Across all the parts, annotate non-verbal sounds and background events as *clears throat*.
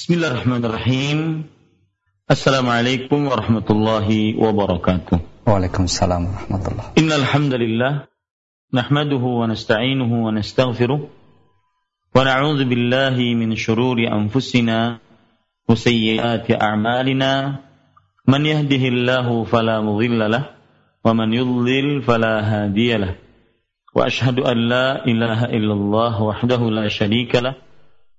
Bismillahirrahmanirrahim. Assalamualaikum warahmatullahi wabarakatuh. Waalaikumsalam warahmatullahi. Innal hamdalillah nahmaduhu wa nasta'inuhu wa nastaghfiruh wa na'udzu billahi min syururi anfusina wa a'malina. Man yahdihillahu fala mudilla lah wa man yudlil fala. Wa ashhadu an la ilaha illallah wahdahu la sharika lah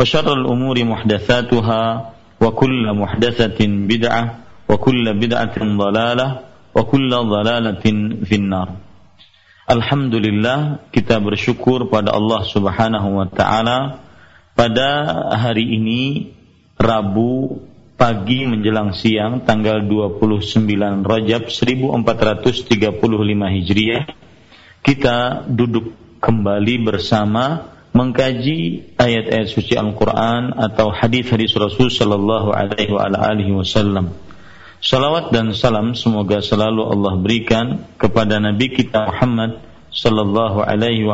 وشر الأمور محدثاتها وكل محدثة بدعة وكل بدعة ضلالة وكل ضلالة في النار Alhamdulillah kita bersyukur pada Allah Subhanahu wa taala pada hari ini Rabu pagi menjelang siang tanggal 29 Rajab 1435 Hijriah kita duduk kembali bersama mengkaji ayat-ayat suci Al-Quran atau hadis-hadis Rasul Sallallahu Alaihi Wasallam. Salawat dan salam semoga selalu Allah berikan kepada Nabi kita Muhammad Sallallahu Alaihi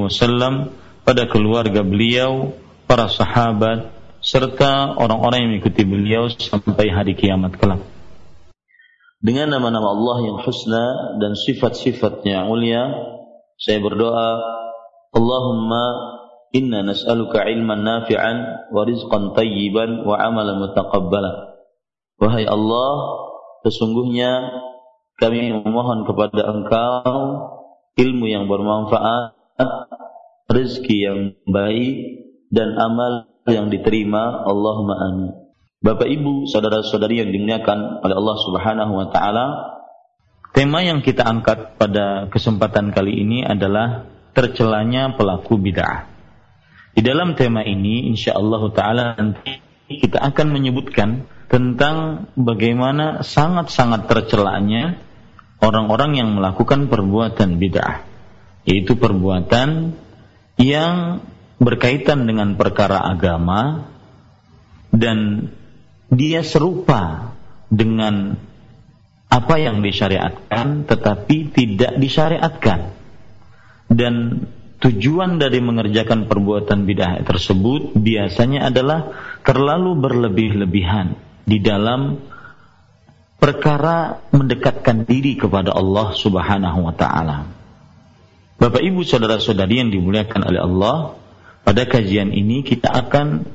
Wasallam pada keluarga beliau, para sahabat, serta orang-orang yang mengikuti beliau sampai hari kiamat kelak. Dengan nama-nama Allah yang husna dan sifat-sifatnya mulia, saya berdoa Allahumma inna nas'aluka ilman nafi'an wa rizqan tayyiban wa amalan mutaqabbala. Wahai Allah, sesungguhnya kami memohon kepada Engkau ilmu yang bermanfaat, rezeki yang baik dan amal yang diterima. Allahumma amin. Bapak Ibu, saudara-saudari yang dimuliakan oleh Allah Subhanahu wa taala, tema yang kita angkat pada kesempatan kali ini adalah tercelanya pelaku bid'ah. Di dalam tema ini insya Allah taala nanti kita akan menyebutkan tentang bagaimana sangat-sangat tercelanya orang-orang yang melakukan perbuatan bid'ah, yaitu perbuatan yang berkaitan dengan perkara agama dan dia serupa dengan apa yang disyariatkan tetapi tidak disyariatkan. Dan tujuan dari mengerjakan perbuatan bid'ah tersebut biasanya adalah terlalu berlebih-lebihan di dalam perkara mendekatkan diri kepada Allah Subhanahu wa taala. Bapak Ibu saudara-saudari yang dimuliakan oleh Allah, pada kajian ini kita akan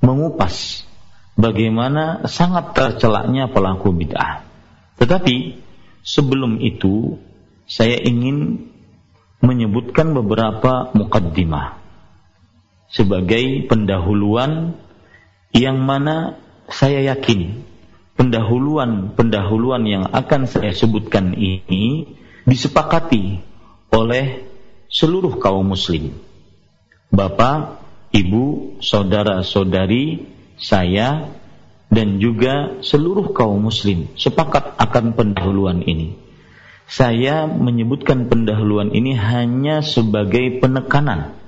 mengupas bagaimana sangat tercelaknya pelaku bid'ah. Tetapi sebelum itu saya ingin menyebutkan beberapa mukaddimah sebagai pendahuluan yang mana saya yakin pendahuluan-pendahuluan yang akan saya sebutkan ini disepakati oleh seluruh kaum muslim. Bapak, Ibu, saudara-saudari, saya dan juga seluruh kaum muslim sepakat akan pendahuluan ini saya menyebutkan pendahuluan ini hanya sebagai penekanan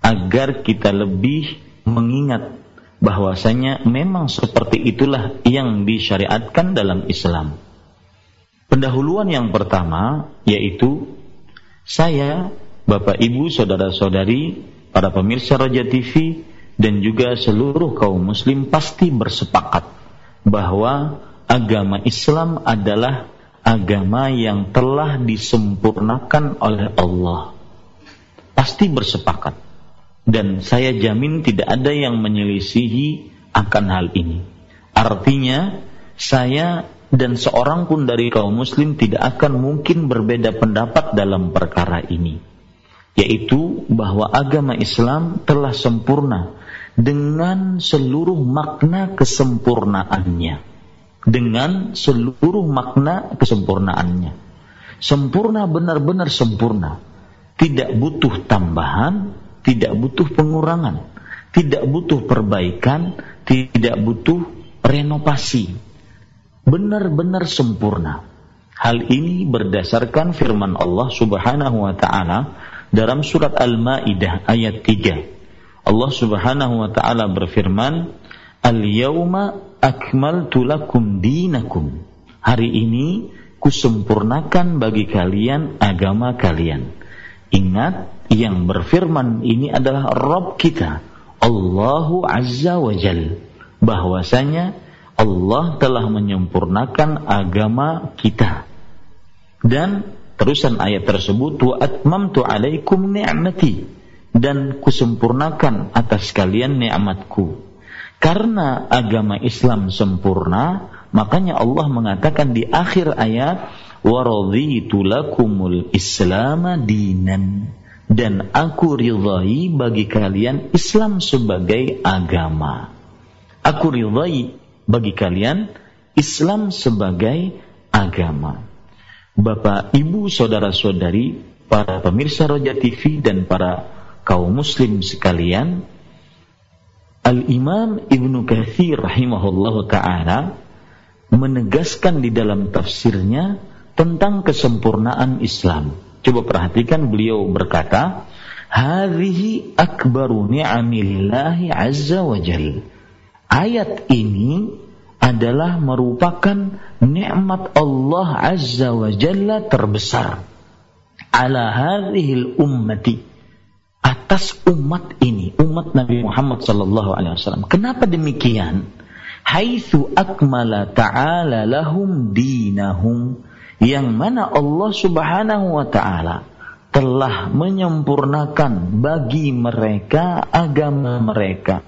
agar kita lebih mengingat bahwasanya memang seperti itulah yang disyariatkan dalam Islam. Pendahuluan yang pertama yaitu saya, Bapak Ibu, saudara-saudari, para pemirsa Raja TV dan juga seluruh kaum muslim pasti bersepakat bahwa agama Islam adalah agama yang telah disempurnakan oleh Allah. Pasti bersepakat. Dan saya jamin tidak ada yang menyelisihi akan hal ini. Artinya, saya dan seorang pun dari kaum muslim tidak akan mungkin berbeda pendapat dalam perkara ini yaitu bahwa agama Islam telah sempurna dengan seluruh makna kesempurnaannya dengan seluruh makna kesempurnaannya sempurna benar-benar sempurna tidak butuh tambahan tidak butuh pengurangan tidak butuh perbaikan tidak butuh renovasi benar-benar sempurna. Hal ini berdasarkan firman Allah Subhanahu wa taala dalam surat Al-Maidah ayat 3. Allah Subhanahu wa taala berfirman, "Al-yauma akmaltu lakum dinakum." Hari ini kusempurnakan bagi kalian agama kalian. Ingat, yang berfirman ini adalah Rabb kita, Allahu Azza wa Jal. Bahwasanya Allah telah menyempurnakan agama kita. Dan terusan ayat tersebut wa atmamtu alaikum ni'mati dan kusempurnakan atas kalian nikmatku. Karena agama Islam sempurna, makanya Allah mengatakan di akhir ayat raditu lakumul islam dinan dan aku ridhai bagi kalian Islam sebagai agama. Aku ridhai bagi kalian Islam sebagai agama. Bapak, Ibu, saudara-saudari, para pemirsa Roja TV dan para kaum muslim sekalian, Al-Imam Ibnu Katsir rahimahullah taala menegaskan di dalam tafsirnya tentang kesempurnaan Islam. Coba perhatikan beliau berkata, "Hadhihi akbaru ni'amillahi azza wa jalla." Ayat ini adalah merupakan nikmat Allah Azza wa Jalla terbesar ala hadhil ummati atas umat ini, umat Nabi Muhammad sallallahu alaihi wasallam. Kenapa demikian? Haitsu akmala ta'ala lahum dinahum yang mana Allah Subhanahu wa taala telah menyempurnakan bagi mereka agama mereka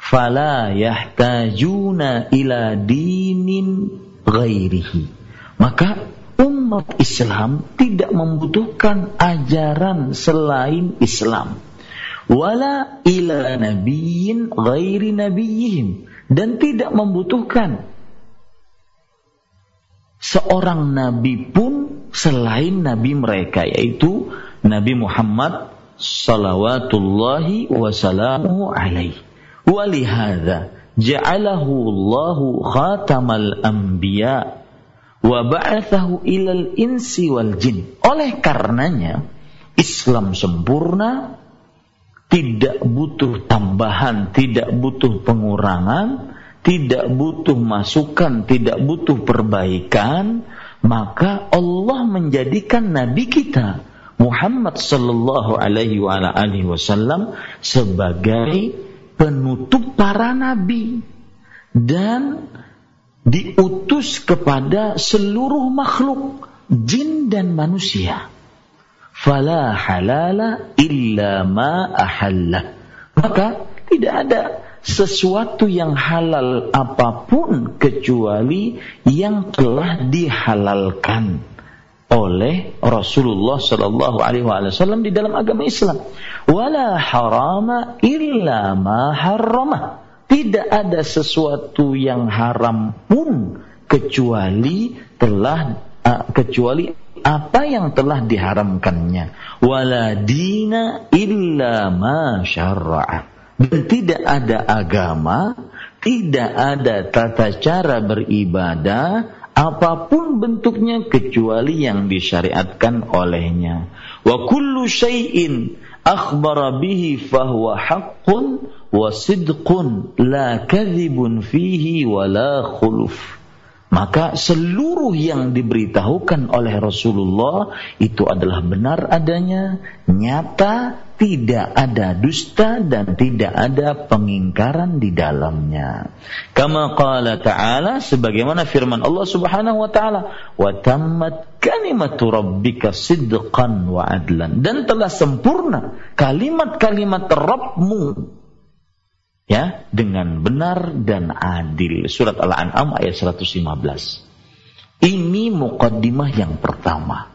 fala yahtajuna ila dinin ghairihi. Maka umat Islam tidak membutuhkan ajaran selain Islam. Wala ila nabiyyin ghairi nabiyihim dan tidak membutuhkan seorang nabi pun selain nabi mereka yaitu Nabi Muhammad salawatullahi wasalamuhu alaihi. Walihada ja'alahu Allahu khatamal anbiya wa ba'athahu ilal insi wal jin. Oleh karenanya Islam sempurna tidak butuh tambahan, tidak butuh pengurangan, tidak butuh masukan, tidak butuh perbaikan, maka Allah menjadikan nabi kita Muhammad sallallahu alaihi wasallam sebagai penutup para nabi dan diutus kepada seluruh makhluk jin dan manusia. Fala halala illa ma ahalla. Maka tidak ada sesuatu yang halal apa pun kecuali yang telah dihalalkan oleh Rasulullah Shallallahu Alaihi Wasallam di dalam agama Islam. Wala harama illa ma harrama. Tidak ada sesuatu yang haram pun kecuali telah uh, kecuali apa yang telah diharamkannya. Wala dina illa ma syarra'a. Dan tidak ada agama, tidak ada tata cara beribadah apa pun bentuknya kecuali yang disyariatkan olehnya. Wa kullu syai'in akhbara bihi fahuwa haqqun wa sidqun la kadhibun fihi wa la khuluf. Maka seluruh yang diberitahukan oleh Rasulullah itu adalah benar adanya, nyata, tidak ada dusta dan tidak ada pengingkaran di dalamnya. Kama qala ta'ala sebagaimana firman Allah Subhanahu wa taala, "Wa tammat kalimatu rabbika sidqan wa adlan." Dan telah sempurna kalimat-kalimat Rabbmu ya dengan benar dan adil. Surat Al-An'am ayat 115. Ini mukaddimah yang pertama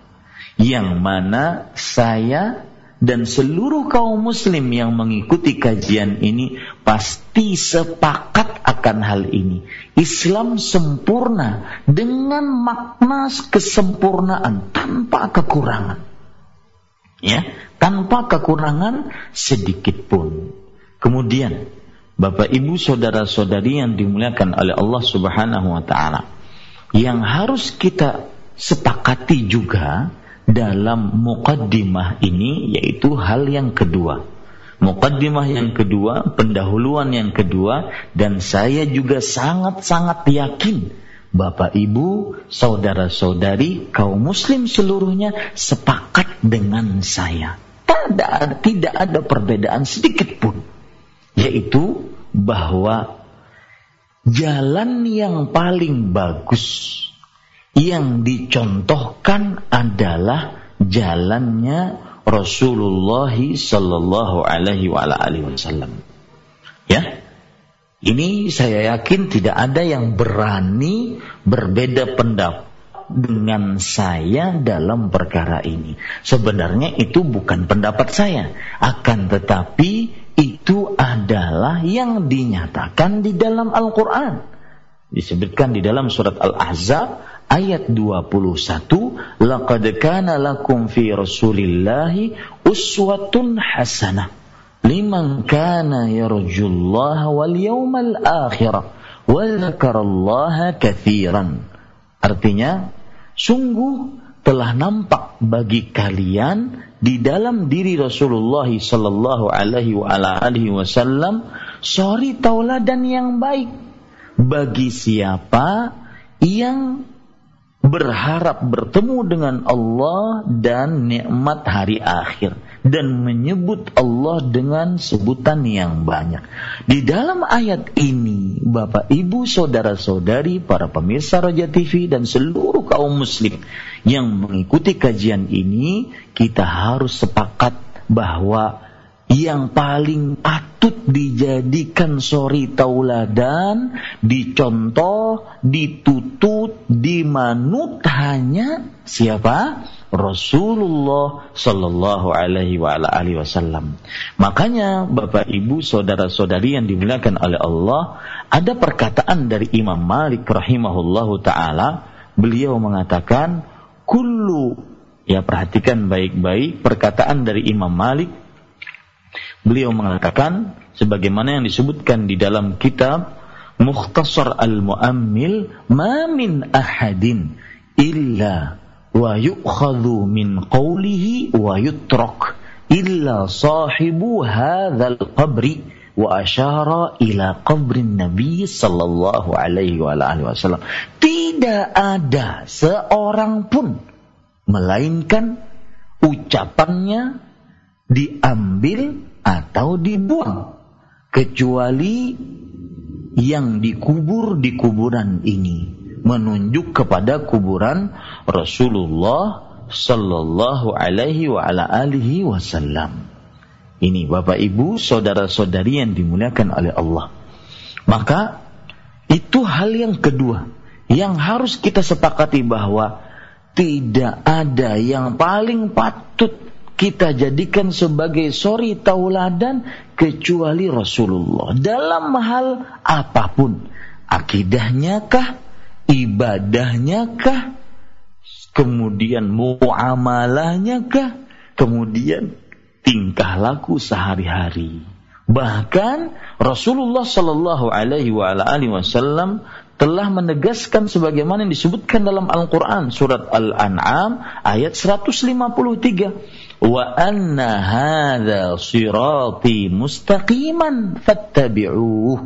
yang mana saya dan seluruh kaum muslim yang mengikuti kajian ini pasti sepakat akan hal ini. Islam sempurna dengan makna kesempurnaan tanpa kekurangan. Ya, tanpa kekurangan sedikit pun. Kemudian, Bapak Ibu saudara-saudari yang dimuliakan oleh Allah Subhanahu wa taala, yang harus kita sepakati juga dalam mukaddimah ini yaitu hal yang kedua. Mukaddimah yang kedua, pendahuluan yang kedua dan saya juga sangat-sangat yakin Bapak Ibu, saudara-saudari, kaum muslim seluruhnya sepakat dengan saya. Tidak, tidak ada perbedaan sedikit pun. Yaitu bahwa jalan yang paling bagus yang dicontohkan adalah jalannya Rasulullah sallallahu alaihi wasallam. Ya. Ini saya yakin tidak ada yang berani berbeda pendapat dengan saya dalam perkara ini. Sebenarnya itu bukan pendapat saya, akan tetapi itu adalah yang dinyatakan di dalam Al-Qur'an. Disebutkan di dalam surat Al-Ahzab ayat 21 laqad kana lakum fi rasulillahi uswatun hasanah liman kana yarjullaha wal yawmal akhir wa dzakarallaha katsiran artinya sungguh telah nampak bagi kalian di dalam diri Rasulullah sallallahu alaihi wa alihi wasallam suri tauladan yang baik bagi siapa yang berharap bertemu dengan Allah dan nikmat hari akhir dan menyebut Allah dengan sebutan yang banyak. Di dalam ayat ini, Bapak, Ibu, saudara-saudari, para pemirsa Raja TV dan seluruh kaum muslim yang mengikuti kajian ini, kita harus sepakat bahwa yang paling patut dijadikan sori tauladan, dicontoh, ditutut, dimanut hanya siapa? Rasulullah Sallallahu Alaihi Wasallam. Makanya Bapak Ibu saudara-saudari yang dimuliakan oleh Allah, ada perkataan dari Imam Malik rahimahullahu taala, beliau mengatakan, kullu ya perhatikan baik-baik perkataan dari Imam Malik Beliau mengatakan sebagaimana yang disebutkan di dalam kitab Mukhtasar Al-Muammil, "Ma min ahadin illa wa yu'khadhu min qawlihi wa yutrak illa sahibu hadzal qabri." Wa asyara ila qabrin Nabi sallallahu alaihi wa alihi wasallam. Tidak ada seorang pun melainkan ucapannya diambil atau dibuang kecuali yang dikubur di kuburan ini menunjuk kepada kuburan Rasulullah sallallahu alaihi wa ala alihi wasallam. Ini Bapak Ibu, saudara-saudari yang dimuliakan oleh Allah. Maka itu hal yang kedua yang harus kita sepakati bahwa tidak ada yang paling patut kita jadikan sebagai sori tauladan kecuali Rasulullah dalam hal apa pun akidahnya kah ibadahnya kah kemudian muamalahnya kah kemudian tingkah laku sehari-hari. Bahkan Rasulullah Shallallahu Alaihi Wasallam telah menegaskan sebagaimana yang disebutkan dalam Al-Quran surat Al-An'am ayat 153 wa anna hadha sirati mustaqiman fattabi'uh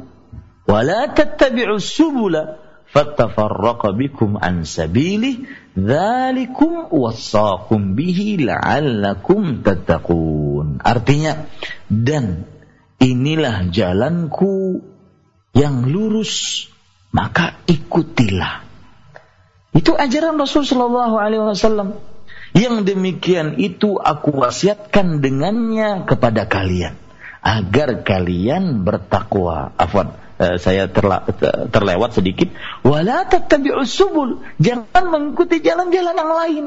wa la tattabi'us subula fattafarraqa bikum an sabili dzalikum wasaqum bihi la'allakum tattaqun. Artinya dan inilah jalanku yang lurus maka ikutilah. Itu ajaran Rasul sallallahu alaihi wasallam. Yang demikian itu aku wasiatkan dengannya kepada kalian agar kalian bertakwa. Afwan, uh, saya terla, terlewat sedikit. Wala tattabi'us subul. Jangan mengikuti jalan-jalan yang lain.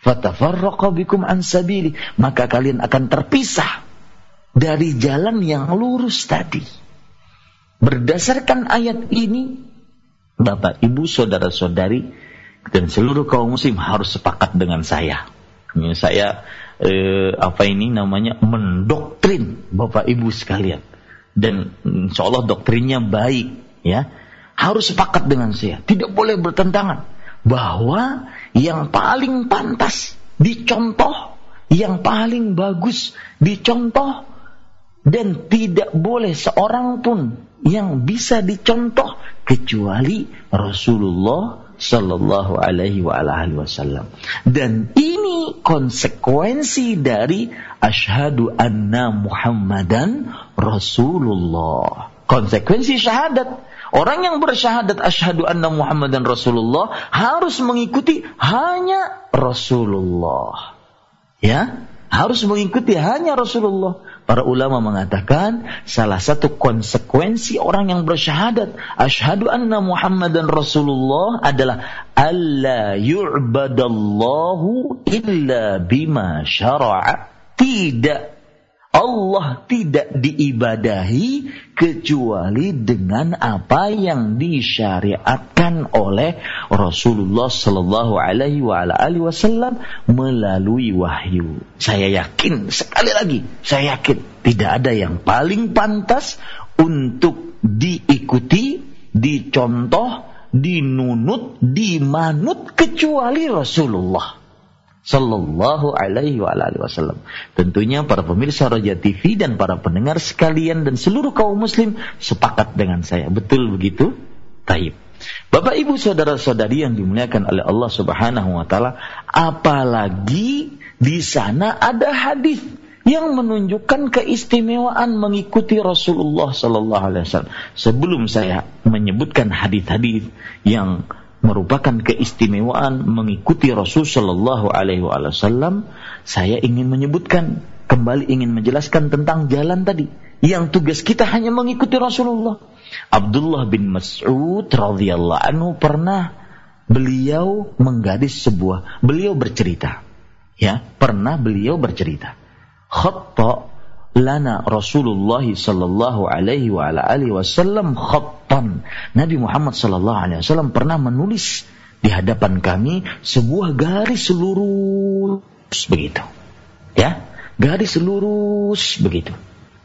Fatafarraqa bikum. Maka kalian akan terpisah dari jalan yang lurus tadi. Berdasarkan ayat ini, Bapak, Ibu, Saudara-saudari, dan seluruh kaum muslim harus sepakat dengan saya. Saya eh, apa ini namanya mendoktrin Bapak Ibu sekalian. Dan insya Allah doktrinnya baik, ya. Harus sepakat dengan saya. Tidak boleh bertentangan bahwa yang paling pantas dicontoh, yang paling bagus dicontoh dan tidak boleh seorang pun yang bisa dicontoh kecuali Rasulullah Sallallahu Alaihi Wasallam. Dan ini konsekuensi dari asyhadu anna Muhammadan Rasulullah. Konsekuensi syahadat. Orang yang bersyahadat asyhadu anna Muhammadan Rasulullah harus mengikuti hanya Rasulullah. Ya, harus mengikuti hanya Rasulullah. Para ulama mengatakan salah satu konsekuensi orang yang bersyahadat asyhadu anna Muhammadan Rasulullah adalah alla yu'badallahu illa bima syara'a. Tidak Allah tidak diibadahi kecuali dengan apa yang disyariatkan oleh Rasulullah Sallallahu Alaihi Wasallam melalui wahyu. Saya yakin sekali lagi, saya yakin tidak ada yang paling pantas untuk diikuti, dicontoh, dinunut, dimanut kecuali Rasulullah. Sallallahu alaihi wa wasallam. Tentunya para pemirsa Raja TV dan para pendengar sekalian dan seluruh kaum muslim sepakat dengan saya. Betul begitu? Taib. Bapak Ibu saudara-saudari yang dimuliakan oleh Allah Subhanahu wa taala, apalagi di sana ada hadis yang menunjukkan keistimewaan mengikuti Rasulullah sallallahu alaihi wasallam. Sebelum saya menyebutkan hadis-hadis yang merupakan keistimewaan mengikuti Rasul Shallallahu Alaihi Wasallam, saya ingin menyebutkan kembali ingin menjelaskan tentang jalan tadi. Yang tugas kita hanya mengikuti Rasulullah. Abdullah bin Mas'ud radhiyallahu anhu pernah beliau menggadis sebuah beliau bercerita. Ya pernah beliau bercerita. Khatta lana Rasulullah sallallahu alaihi wa ala alihi wasallam khattan. Nabi Muhammad sallallahu alaihi wasallam pernah menulis di hadapan kami sebuah garis lurus begitu. Ya, garis lurus begitu.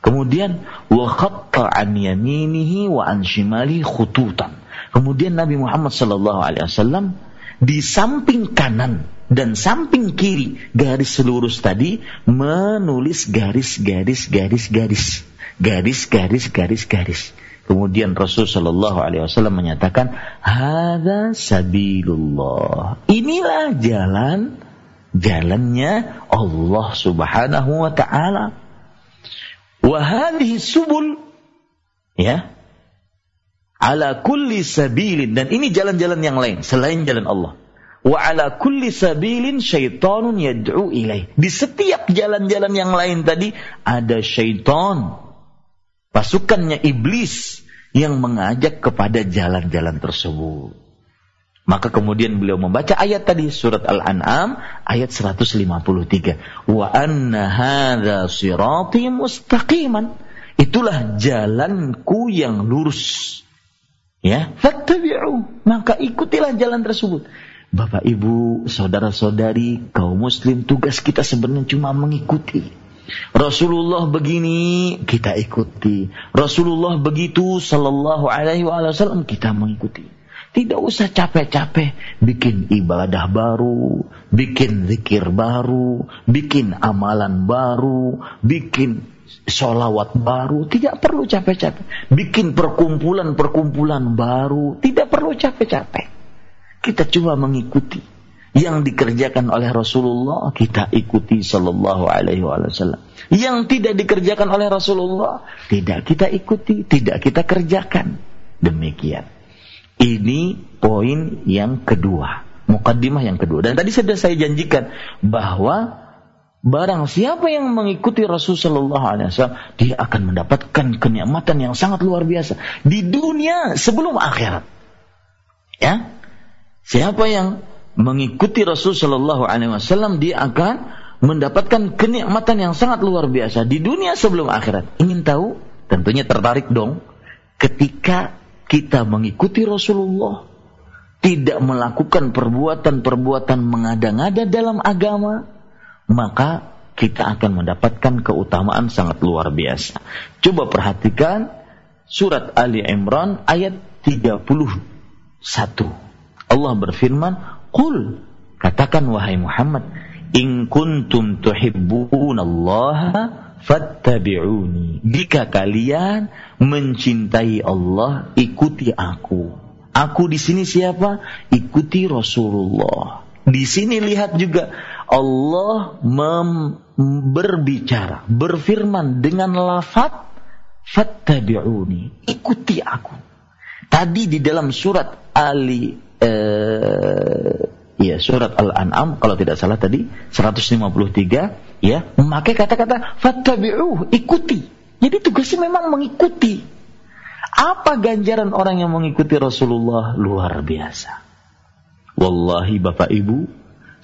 Kemudian wa khatta an yaminihi wa an shimali khututan. Kemudian Nabi Muhammad sallallahu alaihi wasallam di samping kanan dan samping kiri garis lurus tadi menulis garis-garis garis-garis garis-garis garis-garis kemudian Rasul Shallallahu Alaihi Wasallam menyatakan hada inilah jalan jalannya Allah Subhanahu wa taala. Wa subul ya ala kulli sabilin dan ini jalan-jalan yang lain selain jalan Allah. Wa ala kulli sabilin syaitanun yad'u ilaih. Di setiap jalan-jalan yang lain tadi ada syaitan. Pasukannya iblis yang mengajak kepada jalan-jalan tersebut. Maka kemudian beliau membaca ayat tadi surat Al-An'am ayat 153. Wa anna hadza sirati mustaqiman. Itulah jalanku yang lurus ya. Fattabi'u. Maka ikutilah jalan tersebut. Bapak Ibu saudara-saudari kaum muslim tugas kita sebenarnya cuma mengikuti. Rasulullah begini kita ikuti. Rasulullah begitu sallallahu alaihi wasallam kita mengikuti. Tidak usah capek-capek bikin ibadah baru, bikin zikir baru, bikin amalan baru, bikin solawat baru, tidak perlu capek-capek. Bikin perkumpulan-perkumpulan baru, tidak perlu capek-capek. Kita cuma mengikuti yang dikerjakan oleh Rasulullah kita ikuti Sallallahu Alaihi Wasallam. Yang tidak dikerjakan oleh Rasulullah tidak kita ikuti, tidak kita kerjakan. Demikian. Ini poin yang kedua, mukaddimah yang kedua. Dan tadi sudah saya janjikan bahwa Barang siapa yang mengikuti Rasulullah SAW, dia akan mendapatkan kenikmatan yang sangat luar biasa di dunia sebelum akhirat. Ya, siapa yang mengikuti Rasulullah SAW, dia akan mendapatkan kenikmatan yang sangat luar biasa di dunia sebelum akhirat. Ingin tahu? Tentunya tertarik dong. Ketika kita mengikuti Rasulullah, tidak melakukan perbuatan-perbuatan mengada-ngada dalam agama, maka kita akan mendapatkan keutamaan sangat luar biasa. Coba perhatikan surat Ali Imran ayat 31. Allah berfirman, "Qul katakan wahai Muhammad, in kuntum tuhibbunallaha fattabi'uni." Jika kalian mencintai Allah, ikuti aku. Aku di sini siapa? Ikuti Rasulullah. Di sini lihat juga Allah berbicara, berfirman dengan lafaz fattabi'uni. Ikuti aku. Tadi di dalam surat Ali eh, ya surat Al-An'am kalau tidak salah tadi 153 ya memakai kata-kata fattabi'uh, ikuti. Jadi tugasnya memang mengikuti. Apa ganjaran orang yang mengikuti Rasulullah luar biasa. Wallahi Bapak Ibu,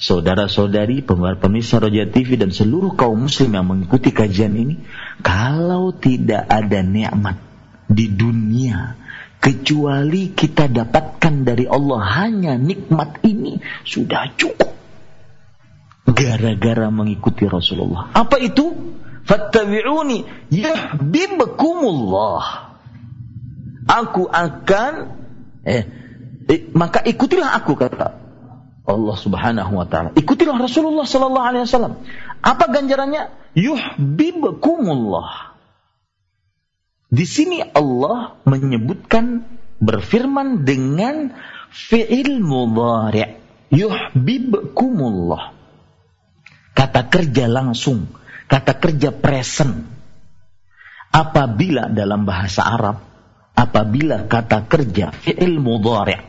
saudara-saudari, pemirsa Roja TV dan seluruh kaum muslim yang mengikuti kajian ini, kalau tidak ada nikmat di dunia kecuali kita dapatkan dari Allah hanya nikmat ini sudah cukup. Gara-gara mengikuti Rasulullah. Apa itu? Fattabi'uni yahbibkumullah aku akan eh, eh maka ikutilah aku kata Allah Subhanahu wa taala. Ikutilah Rasulullah sallallahu alaihi wasallam. Apa ganjarannya? Yuhibbukumullah. Di sini Allah menyebutkan berfirman dengan fi'il mudhari' yuhibbukumullah. Kata kerja langsung, kata kerja present. Apabila dalam bahasa Arab apabila kata kerja fi'il mudhari'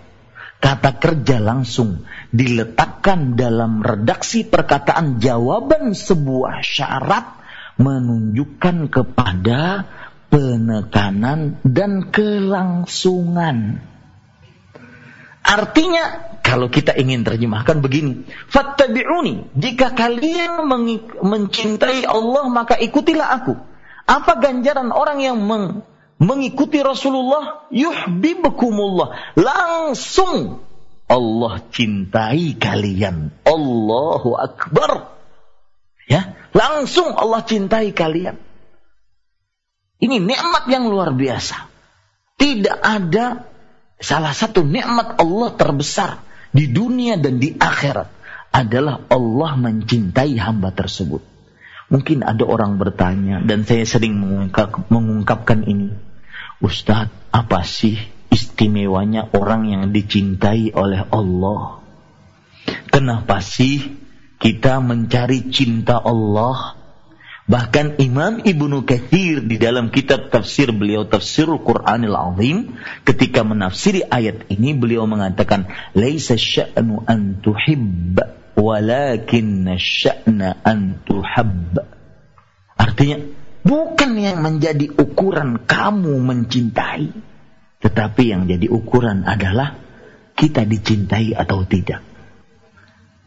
kata kerja langsung diletakkan dalam redaksi perkataan jawaban sebuah syarat menunjukkan kepada penekanan dan kelangsungan. Artinya kalau kita ingin terjemahkan begini, fattabi'uni, jika kalian mencintai Allah maka ikutilah aku. Apa ganjaran orang yang meng mengikuti Rasulullah yuhibbukumullah langsung Allah cintai kalian. Allahu akbar. Ya langsung Allah cintai kalian. Ini nikmat yang luar biasa. Tidak ada salah satu nikmat Allah terbesar di dunia dan di akhirat adalah Allah mencintai hamba tersebut. Mungkin ada orang bertanya dan saya sering mengungkap, mengungkapkan ini. Ustadz, apa sih istimewanya orang yang dicintai oleh Allah? Kenapa sih kita mencari cinta Allah? Bahkan Imam Ibnu Katsir di dalam kitab tafsir beliau Tafsirul Qur'anil Azim ketika menafsiri ayat ini beliau mengatakan laisa sya'nu an tuhibba walakin sya'na an tuhabba. Artinya Bukan yang menjadi ukuran kamu mencintai. Tetapi yang jadi ukuran adalah kita dicintai atau tidak.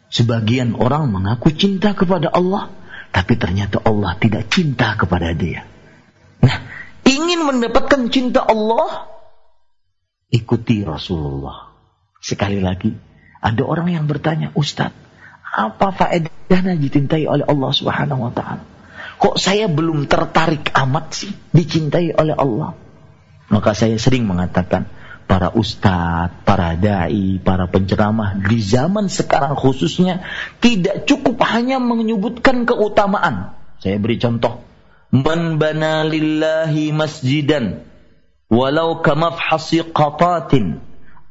Sebagian orang mengaku cinta kepada Allah. Tapi ternyata Allah tidak cinta kepada dia. Nah, ingin mendapatkan cinta Allah, ikuti Rasulullah. Sekali lagi, ada orang yang bertanya, Ustadz, apa faedahnya dicintai oleh Allah Subhanahu wa taala? Kok saya belum tertarik amat sih dicintai oleh Allah? Maka saya sering mengatakan, para ustadz, para dai, para penceramah di zaman sekarang khususnya tidak cukup hanya menyebutkan keutamaan. Saya beri contoh. Man bana lillahi masjidan walau kamafhasi qatatin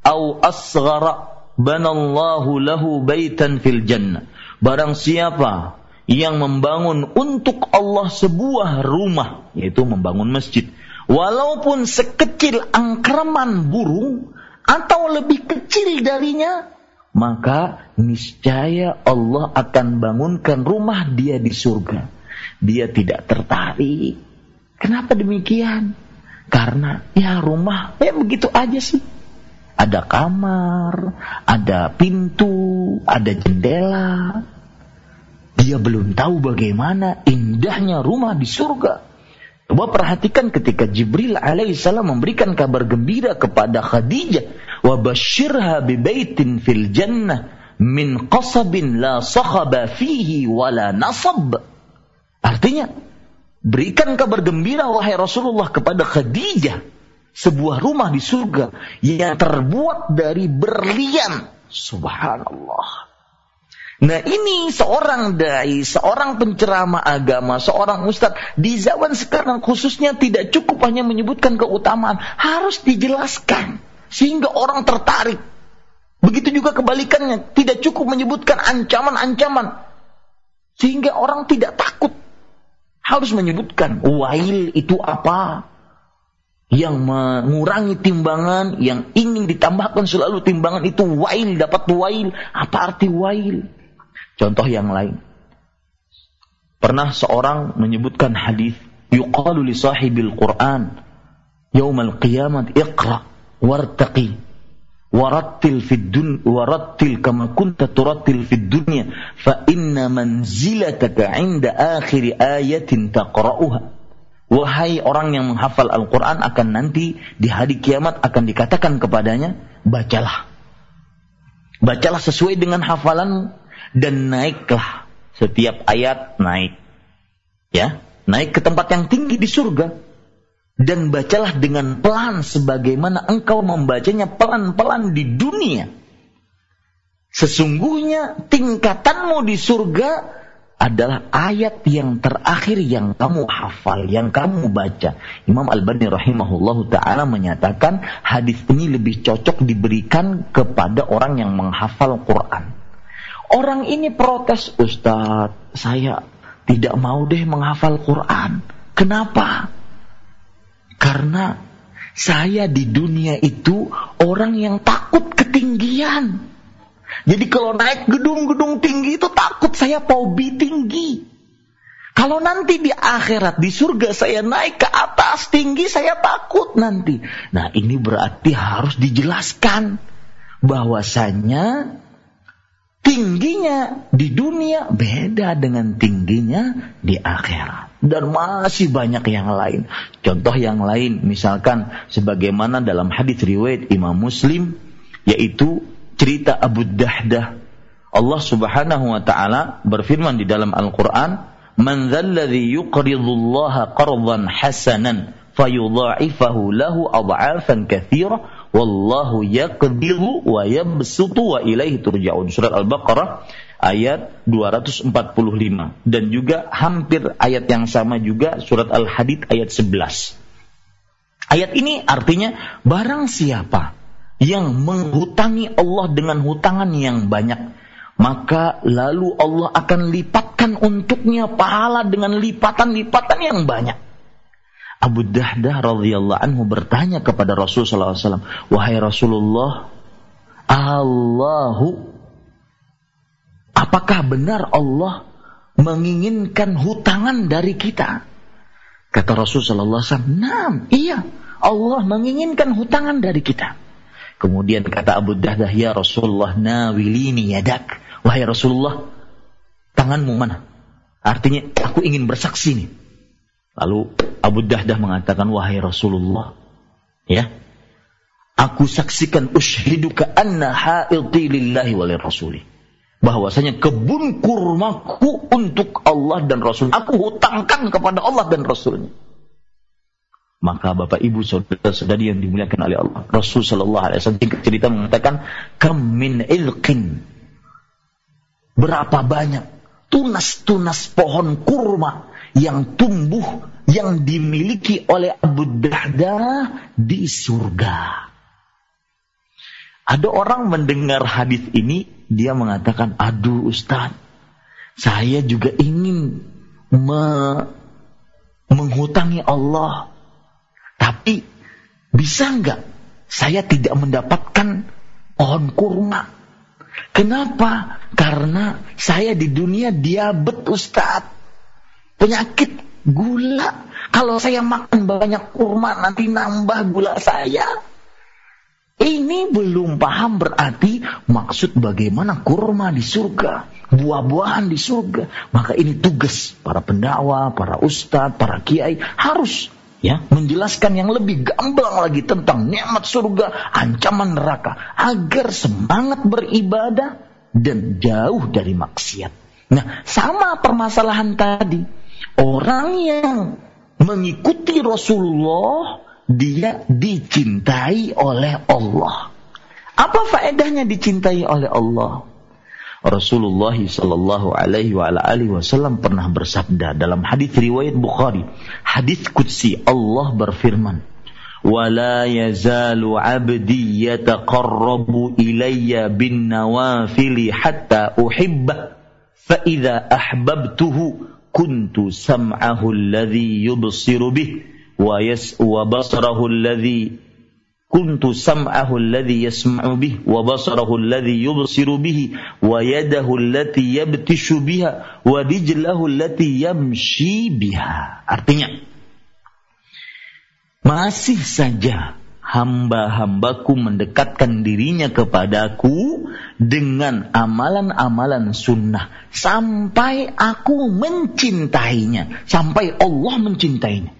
au asghara banallahu lahu baitan fil jannah. Barang siapa yang membangun untuk Allah sebuah rumah, yaitu membangun masjid. Walaupun sekecil angkraman burung atau lebih kecil darinya, maka niscaya Allah akan bangunkan rumah dia di surga. Dia tidak tertarik. Kenapa demikian? Karena ya rumah ya begitu aja sih. Ada kamar, ada pintu, ada jendela. Dia belum tahu bagaimana indahnya rumah di surga. Coba perhatikan ketika Jibril alaihissalam memberikan kabar gembira kepada Khadijah, wa basyirha bi baitin fil jannah min qasabin la sakhaba fihi wala nasab. Artinya, berikan kabar gembira wahai Rasulullah kepada Khadijah sebuah rumah di surga yang terbuat dari berlian. Subhanallah. Nah ini seorang dai, seorang penceramah agama, seorang ustadz di zaman sekarang khususnya tidak cukup hanya menyebutkan keutamaan, harus dijelaskan sehingga orang tertarik. Begitu juga kebalikannya, tidak cukup menyebutkan ancaman-ancaman sehingga orang tidak takut. Harus menyebutkan wail itu apa? Yang mengurangi timbangan, yang ingin ditambahkan selalu timbangan itu wail, dapat wail. Apa arti wail? Contoh yang lain. Pernah seorang menyebutkan hadis yuqalu li sahibil Quran yaumal qiyamat iqra wartaqi warattil fid dun warattil kama kunta turattil fid dunya fa inna manzilataka 'inda akhir ayatin taqra'uha Wahai orang yang menghafal Al-Quran akan nanti di hari kiamat akan dikatakan kepadanya, bacalah. Bacalah sesuai dengan hafalanmu dan naiklah setiap ayat naik ya naik ke tempat yang tinggi di surga dan bacalah dengan pelan sebagaimana engkau membacanya pelan-pelan di dunia sesungguhnya tingkatanmu di surga adalah ayat yang terakhir yang kamu hafal, yang kamu baca. Imam Al-Bani rahimahullahu taala menyatakan hadis ini lebih cocok diberikan kepada orang yang menghafal Quran. Orang ini protes, Ustadz, saya tidak mau deh menghafal Quran. Kenapa? Karena saya di dunia itu orang yang takut ketinggian. Jadi kalau naik gedung-gedung tinggi itu takut saya pobi tinggi. Kalau nanti di akhirat, di surga saya naik ke atas tinggi, saya takut nanti. Nah ini berarti harus dijelaskan bahwasanya tingginya di dunia beda dengan tingginya di akhirat. Dan masih banyak yang lain. Contoh yang lain, misalkan sebagaimana dalam hadis riwayat Imam Muslim, yaitu cerita Abu Dahdah. Allah Subhanahu wa taala berfirman di dalam Al-Qur'an, "Man dzalladzi yuqridullaha qardan hasanan fayudha'ifahu lahu adha'afan katsira wallahu yaqbilu wa yabsutu wa ilaihi turja'un. Surat Al-Baqarah ayat 245 dan juga hampir ayat yang sama juga surat Al-Hadid ayat 11. Ayat ini artinya barang siapa yang menghutangi Allah dengan hutangan yang banyak maka lalu Allah akan lipatkan untuknya pahala dengan lipatan-lipatan yang banyak. Abu Dahdah radhiyallahu anhu bertanya kepada Rasulullah SAW, wahai Rasulullah, Allahu, apakah benar Allah menginginkan hutangan dari kita? Kata Rasulullah SAW, Nam, iya, Allah menginginkan hutangan dari kita. Kemudian kata Abu Dahdah, ya Rasulullah, nawilini yadak. Wahai Rasulullah, tanganmu mana? Artinya, aku ingin bersaksi nih Lalu Abu Dahdah mengatakan, wahai Rasulullah, ya, aku saksikan ushiduka anna ha'idhi lillahi walil rasuli. Bahwasanya kebun kurmaku untuk Allah dan Rasul. Aku hutangkan kepada Allah dan Rasulnya. Maka Bapak Ibu saudara-saudari yang dimuliakan oleh Allah. Rasul Shallallahu Alaihi Wasallam cerita mengatakan, kam min ilkin. Berapa banyak tunas-tunas pohon kurma yang tumbuh yang dimiliki oleh Abu Dahda di surga. Ada orang mendengar hadis ini, dia mengatakan, aduh Ustaz, saya juga ingin me menghutangi Allah. Tapi bisa nggak saya tidak mendapatkan pohon kurma? Kenapa? Karena saya di dunia diabetes Ustaz. Penyakit gula. Kalau saya makan banyak kurma nanti nambah gula saya. Ini belum paham berarti maksud bagaimana kurma di surga, buah-buahan di surga. Maka ini tugas para pendakwa, para ustadz, para kiai harus ya menjelaskan yang lebih gamblang lagi tentang nikmat surga, ancaman neraka agar semangat beribadah dan jauh dari maksiat. Nah, sama permasalahan tadi. Orang yang mengikuti Rasulullah dia dicintai oleh Allah. Apa faedahnya dicintai oleh Allah? Rasulullah sallallahu alaihi wasallam pernah bersabda dalam hadis riwayat Bukhari, hadis qudsi Allah berfirman, "Wala yazalu 'abdi yataqarrabu ilayya bin nawafili hatta uhibbah, fa kuntu sam'ahu alladhi yubsiru bih." ويس وبصره الذي كنت سمعه الذي يسمع به وبصره الذي يبصر به ويده التي يبتش بها ورجله التي يمشي بها artinya masih saja hamba-hambaku mendekatkan dirinya kepadaku dengan amalan-amalan sunnah sampai aku mencintainya sampai Allah mencintainya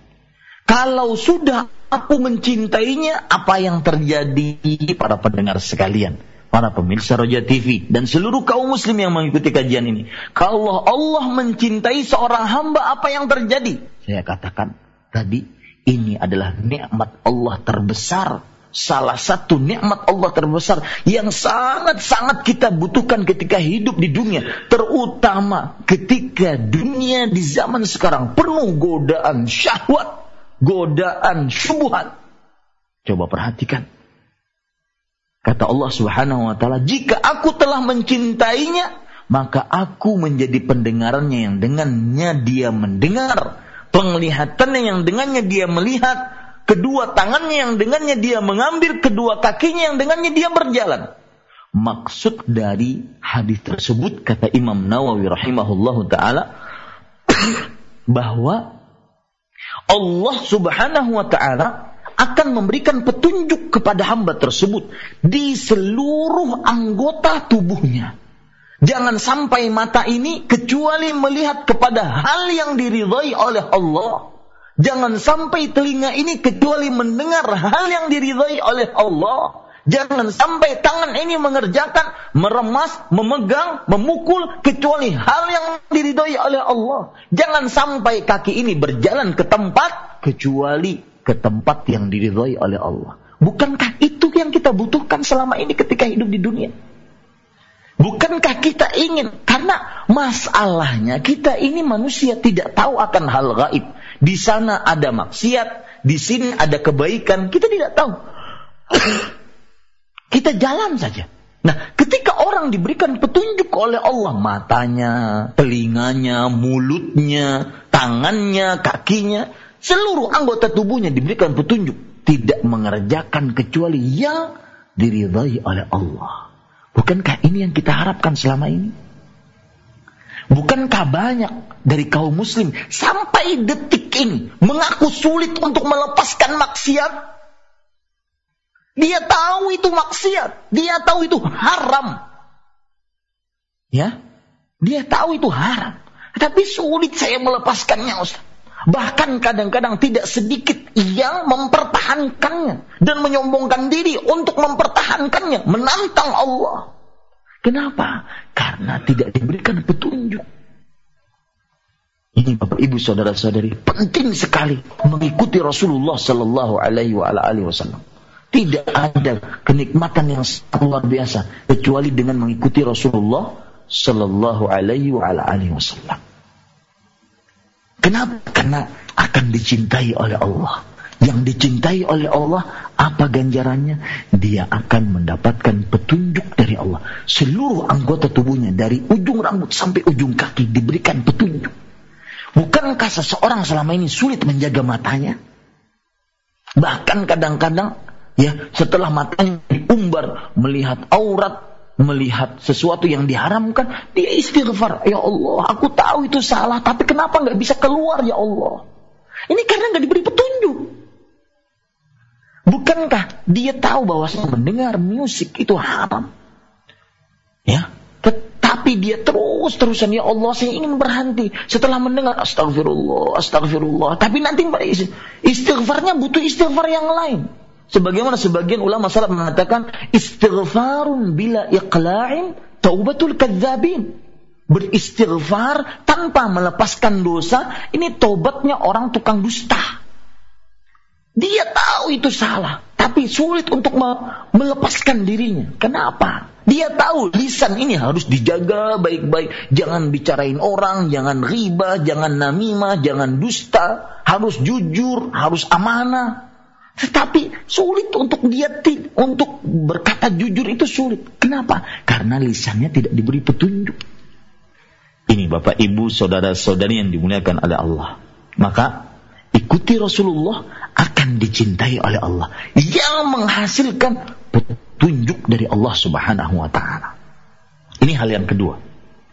kalau sudah aku mencintainya, apa yang terjadi para pendengar sekalian? Para pemirsa Roja TV dan seluruh kaum muslim yang mengikuti kajian ini. Kalau Allah mencintai seorang hamba, apa yang terjadi? Saya katakan tadi, ini adalah nikmat Allah terbesar salah satu nikmat Allah terbesar yang sangat-sangat kita butuhkan ketika hidup di dunia, terutama ketika dunia di zaman sekarang penuh godaan syahwat, godaan syubhat. Coba perhatikan. Kata Allah Subhanahu wa taala, "Jika aku telah mencintainya, maka aku menjadi pendengarannya yang dengannya dia mendengar, penglihatannya yang dengannya dia melihat, kedua tangannya yang dengannya dia mengambil, kedua kakinya yang dengannya dia berjalan." Maksud dari hadis tersebut kata Imam Nawawi rahimahullahu taala *coughs* bahwa Allah Subhanahu wa taala akan memberikan petunjuk kepada hamba tersebut di seluruh anggota tubuhnya. Jangan sampai mata ini kecuali melihat kepada hal yang diridhai oleh Allah. Jangan sampai telinga ini kecuali mendengar hal yang diridhai oleh Allah. Jangan sampai tangan ini mengerjakan, meremas, memegang, memukul kecuali hal yang diridhoi oleh Allah. Jangan sampai kaki ini berjalan ke tempat kecuali ke tempat yang diridhoi oleh Allah. Bukankah itu yang kita butuhkan selama ini ketika hidup di dunia? Bukankah kita ingin? Karena masalahnya kita ini manusia tidak tahu akan hal gaib. Di sana ada maksiat, di sini ada kebaikan, kita tidak tahu. *coughs* Kita jalan saja. Nah, ketika orang diberikan petunjuk oleh Allah, matanya, telinganya, mulutnya, tangannya, kakinya, seluruh anggota tubuhnya diberikan petunjuk, tidak mengerjakan kecuali yang diridhai oleh Allah. Bukankah ini yang kita harapkan selama ini? Bukankah banyak dari kaum muslim sampai detik ini mengaku sulit untuk melepaskan maksiat? Dia tahu itu maksiat. Dia tahu itu haram. Ya. Dia tahu itu haram. Tapi sulit saya melepaskannya Ustaz. Bahkan kadang-kadang tidak sedikit yang mempertahankannya. Dan menyombongkan diri untuk mempertahankannya. Menantang Allah. Kenapa? Karena tidak diberikan petunjuk. Ini Bapak Ibu saudara-saudari penting sekali mengikuti Rasulullah Sallallahu Alaihi Wasallam. Tidak ada kenikmatan yang luar biasa kecuali dengan mengikuti Rasulullah Sallallahu Alaihi Wasallam. Kenapa? Karena akan dicintai oleh Allah. Yang dicintai oleh Allah, apa ganjarannya? Dia akan mendapatkan petunjuk dari Allah. Seluruh anggota tubuhnya, dari ujung rambut sampai ujung kaki, diberikan petunjuk. Bukankah seseorang selama ini sulit menjaga matanya? Bahkan kadang-kadang ya setelah matanya diumbar melihat aurat melihat sesuatu yang diharamkan, dia istighfar. Ya Allah, aku tahu itu salah, tapi kenapa nggak bisa keluar ya Allah? Ini karena nggak diberi petunjuk. Bukankah dia tahu bahwa mendengar musik itu haram? Ya, tetapi dia terus-terusan ya Allah saya ingin berhenti setelah mendengar astagfirullah, astagfirullah. Tapi nanti istighfarnya butuh istighfar yang lain. Sebagaimana sebagian ulama salaf mengatakan istighfarun bila iqla'in taubatul kadzabin. Beristighfar tanpa melepaskan dosa, ini tobatnya orang tukang dusta. Dia tahu itu salah, tapi sulit untuk melepaskan dirinya. Kenapa? Dia tahu lisan ini harus dijaga baik-baik. Jangan bicarain orang, jangan riba, jangan namimah, jangan dusta. Harus jujur, harus amanah. Tetapi sulit untuk dia untuk berkata jujur itu sulit. Kenapa? Karena lisannya tidak diberi petunjuk. Ini Bapak Ibu, saudara-saudari yang dimuliakan oleh Allah. Maka ikuti Rasulullah akan dicintai oleh Allah yang menghasilkan petunjuk dari Allah Subhanahu wa taala. Ini hal yang kedua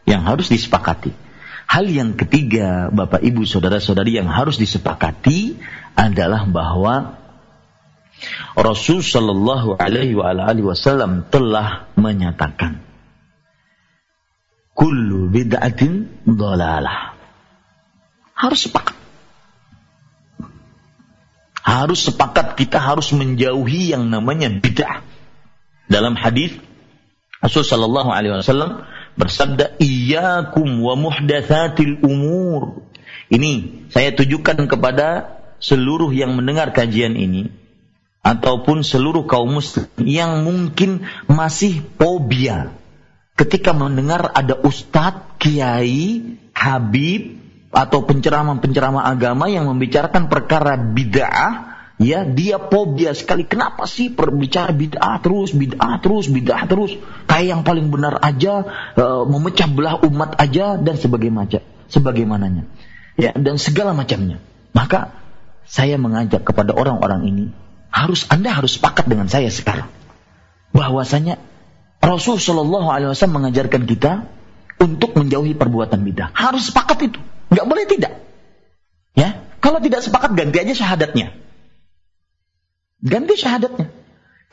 yang harus disepakati. Hal yang ketiga, Bapak Ibu, saudara-saudari yang harus disepakati adalah bahwa Rasul Shallallahu Alaihi Wasallam telah menyatakan, kullu bid'atin dolalah. Harus sepakat. Harus sepakat kita harus menjauhi yang namanya bid'ah. Dalam hadis Rasul Shallallahu Alaihi Wasallam bersabda, "Iyyakum wa muhdatsatil umur." Ini saya tujukan kepada seluruh yang mendengar kajian ini ataupun seluruh kaum muslim yang mungkin masih fobia. Ketika mendengar ada ustadz, kiai, habib atau penceramah-penceramah agama yang membicarakan perkara bid'ah ya dia fobia sekali. Kenapa sih berbicara bid'ah terus bid'ah terus bid'ah terus? Kayak yang paling benar aja e, memecah belah umat aja dan sebagaimana sebagaimananya. Ya dan segala macamnya. Maka saya mengajak kepada orang-orang ini harus Anda harus sepakat dengan saya sekarang bahwasanya Rasul Shallallahu Alaihi Wasallam mengajarkan kita untuk menjauhi perbuatan bidah. Harus sepakat itu, nggak boleh tidak. Ya, kalau tidak sepakat ganti aja syahadatnya. Ganti syahadatnya.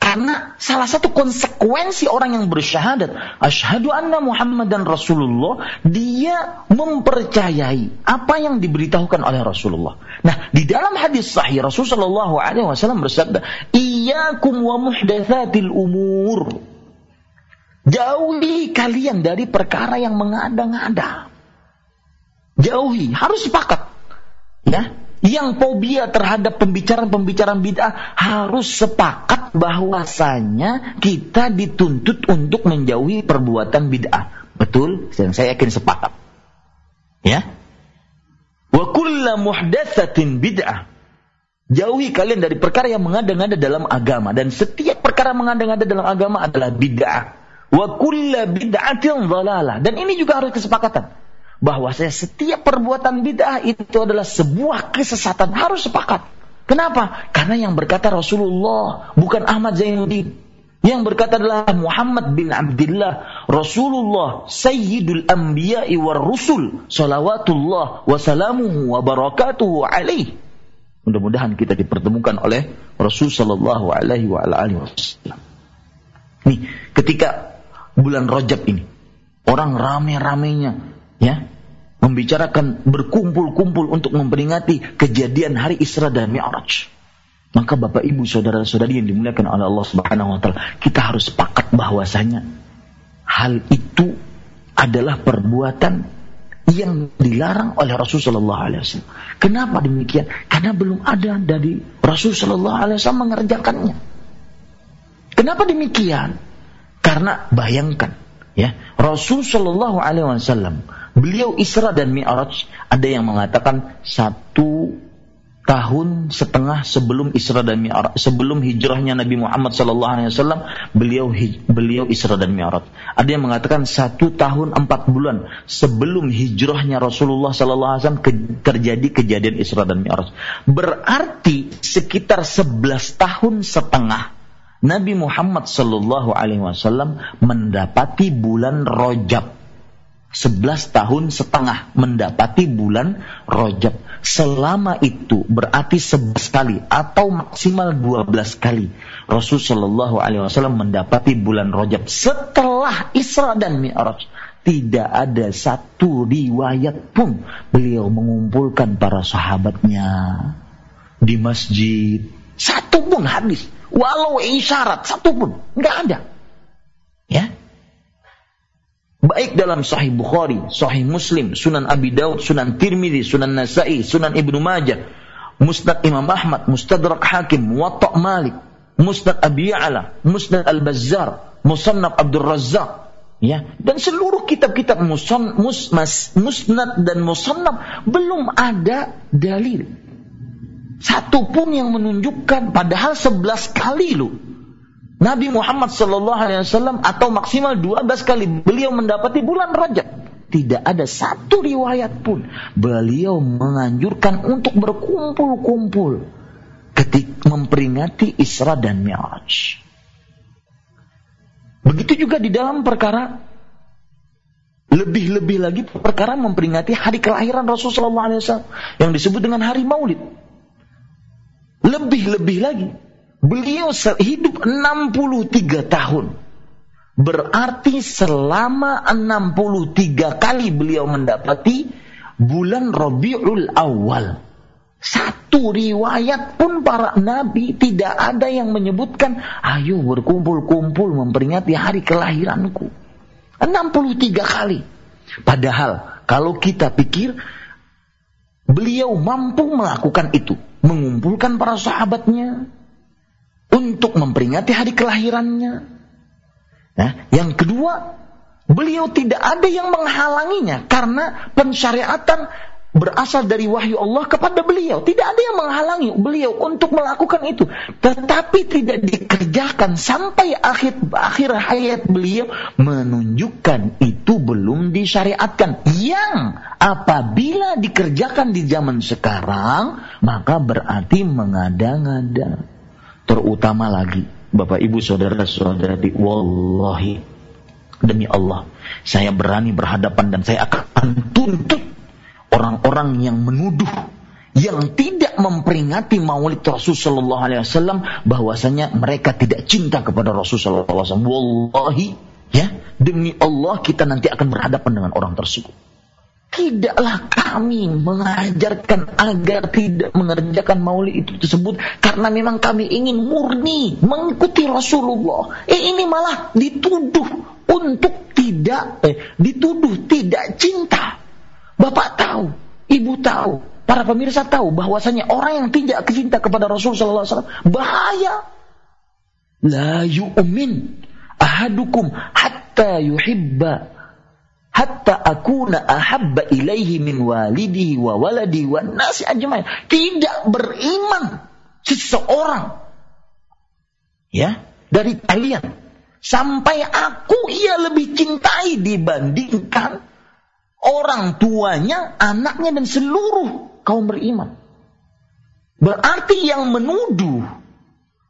Karena salah satu konsekuensi orang yang bersyahadat, asyhadu anna Muhammad dan Rasulullah, dia mempercayai apa yang diberitahukan oleh Rasulullah. Nah, di dalam hadis sahih Rasulullah wasallam bersabda, "Iyyakum wa muhdatsatil umur." Jauhi kalian dari perkara yang mengada-ngada. Jauhi, harus sepakat. Ya, yang fobia terhadap pembicaraan-pembicaraan bid'ah harus sepakat bahwasanya kita dituntut untuk menjauhi perbuatan bid'ah. Betul? Dan saya yakin sepakat. Ya? Wa kulla muhdatsatin bid'ah. Jauhi kalian dari perkara yang mengada-ngada dalam agama dan setiap perkara mengada-ngada dalam agama adalah bid'ah. Wa kulla bid'atin dhalalah. Dan ini juga harus kesepakatan bahwa saya setiap perbuatan bid'ah itu adalah sebuah kesesatan harus sepakat. Kenapa? Karena yang berkata Rasulullah bukan Ahmad Zainuddin. Yang berkata adalah Muhammad bin Abdullah Rasulullah Sayyidul Anbiya'i war Rusul Salawatullah wa salamuhu wa barakatuhu alaih Mudah-mudahan kita dipertemukan oleh Rasul Sallallahu Alaihi wa alihi Wasallam. Nih, ketika bulan Rajab ini, orang rame-ramenya ya membicarakan berkumpul-kumpul untuk memperingati kejadian hari Isra dan Mi'raj. Maka Bapak Ibu saudara-saudari yang dimuliakan oleh Allah Subhanahu wa taala, kita harus sepakat bahwasanya hal itu adalah perbuatan yang dilarang oleh Rasulullah SAW. Kenapa demikian? Karena belum ada dari Rasulullah SAW mengerjakannya. Kenapa demikian? Karena bayangkan, ya Rasul Shallallahu Alaihi Wasallam Beliau Isra dan Mi'raj ada yang mengatakan satu tahun setengah sebelum Isra dan Mi'raj sebelum hijrahnya Nabi Muhammad sallallahu alaihi wasallam beliau beliau Isra dan Mi'raj ada yang mengatakan satu tahun empat bulan sebelum hijrahnya Rasulullah sallallahu alaihi wasallam terjadi kejadian Isra dan Mi'raj berarti sekitar sebelas tahun setengah Nabi Muhammad Sallallahu Alaihi Wasallam mendapati bulan Rojab. 11 tahun setengah mendapati bulan Rojab. Selama itu berarti 11 kali atau maksimal 12 kali Rasul Shallallahu Alaihi Wasallam mendapati bulan Rojab setelah Isra dan Mi'raj. Tidak ada satu riwayat pun beliau mengumpulkan para sahabatnya di masjid. Satu pun hadis, walau isyarat satu pun nggak ada. Ya, Baik dalam Sahih Bukhari, Sahih Muslim, Sunan Abi Daud, Sunan Tirmidzi, Sunan Nasai, Sunan Ibnu Majah, Musnad Imam Ahmad, Mustadrak Hakim, Muwatta Malik, Musnad Abi Ya'la, Musnad Al-Bazzar, Musannaf Abdul Razzaq, ya. Dan seluruh kitab-kitab musnad dan musannaf belum ada dalil. Satu pun yang menunjukkan padahal sebelas kali loh Nabi Muhammad Shallallahu Alaihi Wasallam atau maksimal 12 kali beliau mendapati bulan Rajab. Tidak ada satu riwayat pun beliau menganjurkan untuk berkumpul-kumpul ketika memperingati Isra dan Mi'raj. Begitu juga di dalam perkara lebih-lebih lagi perkara memperingati hari kelahiran Rasulullah SAW yang disebut dengan hari Maulid. Lebih-lebih lagi Beliau hidup 63 tahun. Berarti selama 63 kali beliau mendapati bulan Rabiul Awal. Satu riwayat pun para nabi tidak ada yang menyebutkan, ayo berkumpul-kumpul memperingati hari kelahiranku. 63 kali. Padahal kalau kita pikir beliau mampu melakukan itu, mengumpulkan para sahabatnya, untuk memperingati hari kelahirannya. Nah, yang kedua, beliau tidak ada yang menghalanginya karena pensyariatan berasal dari wahyu Allah kepada beliau. Tidak ada yang menghalangi beliau untuk melakukan itu. Tetapi tidak dikerjakan sampai akhir akhir hayat beliau menunjukkan itu belum disyariatkan. Yang apabila dikerjakan di zaman sekarang, maka berarti mengada-ngada. Terutama lagi, Bapak Ibu saudara-saudari, wallahi demi Allah, saya berani berhadapan dan saya akan tuntut orang-orang yang menuduh yang tidak memperingati Maulid Rasul Shallallahu Alaihi Wasallam bahwasanya mereka tidak cinta kepada Rasul Shallallahu Alaihi Wasallam. Wallahi, ya demi Allah kita nanti akan berhadapan dengan orang tersebut. Tidaklah kami mengajarkan agar tidak mengerjakan maulid itu tersebut karena memang kami ingin murni mengikuti Rasulullah. Eh ini malah dituduh untuk tidak eh dituduh tidak cinta. Bapak tahu, ibu tahu, para pemirsa tahu bahwasanya orang yang tidak cinta kepada Rasul sallallahu alaihi wasallam bahaya. La yu'min ahadukum hatta yuhibba hatta akuna ahabba ilaihi min walidihi wa waladi wa nasi ajmain. Tidak beriman seseorang ya dari kalian sampai aku ia lebih cintai dibandingkan orang tuanya, anaknya dan seluruh kaum beriman. Berarti yang menuduh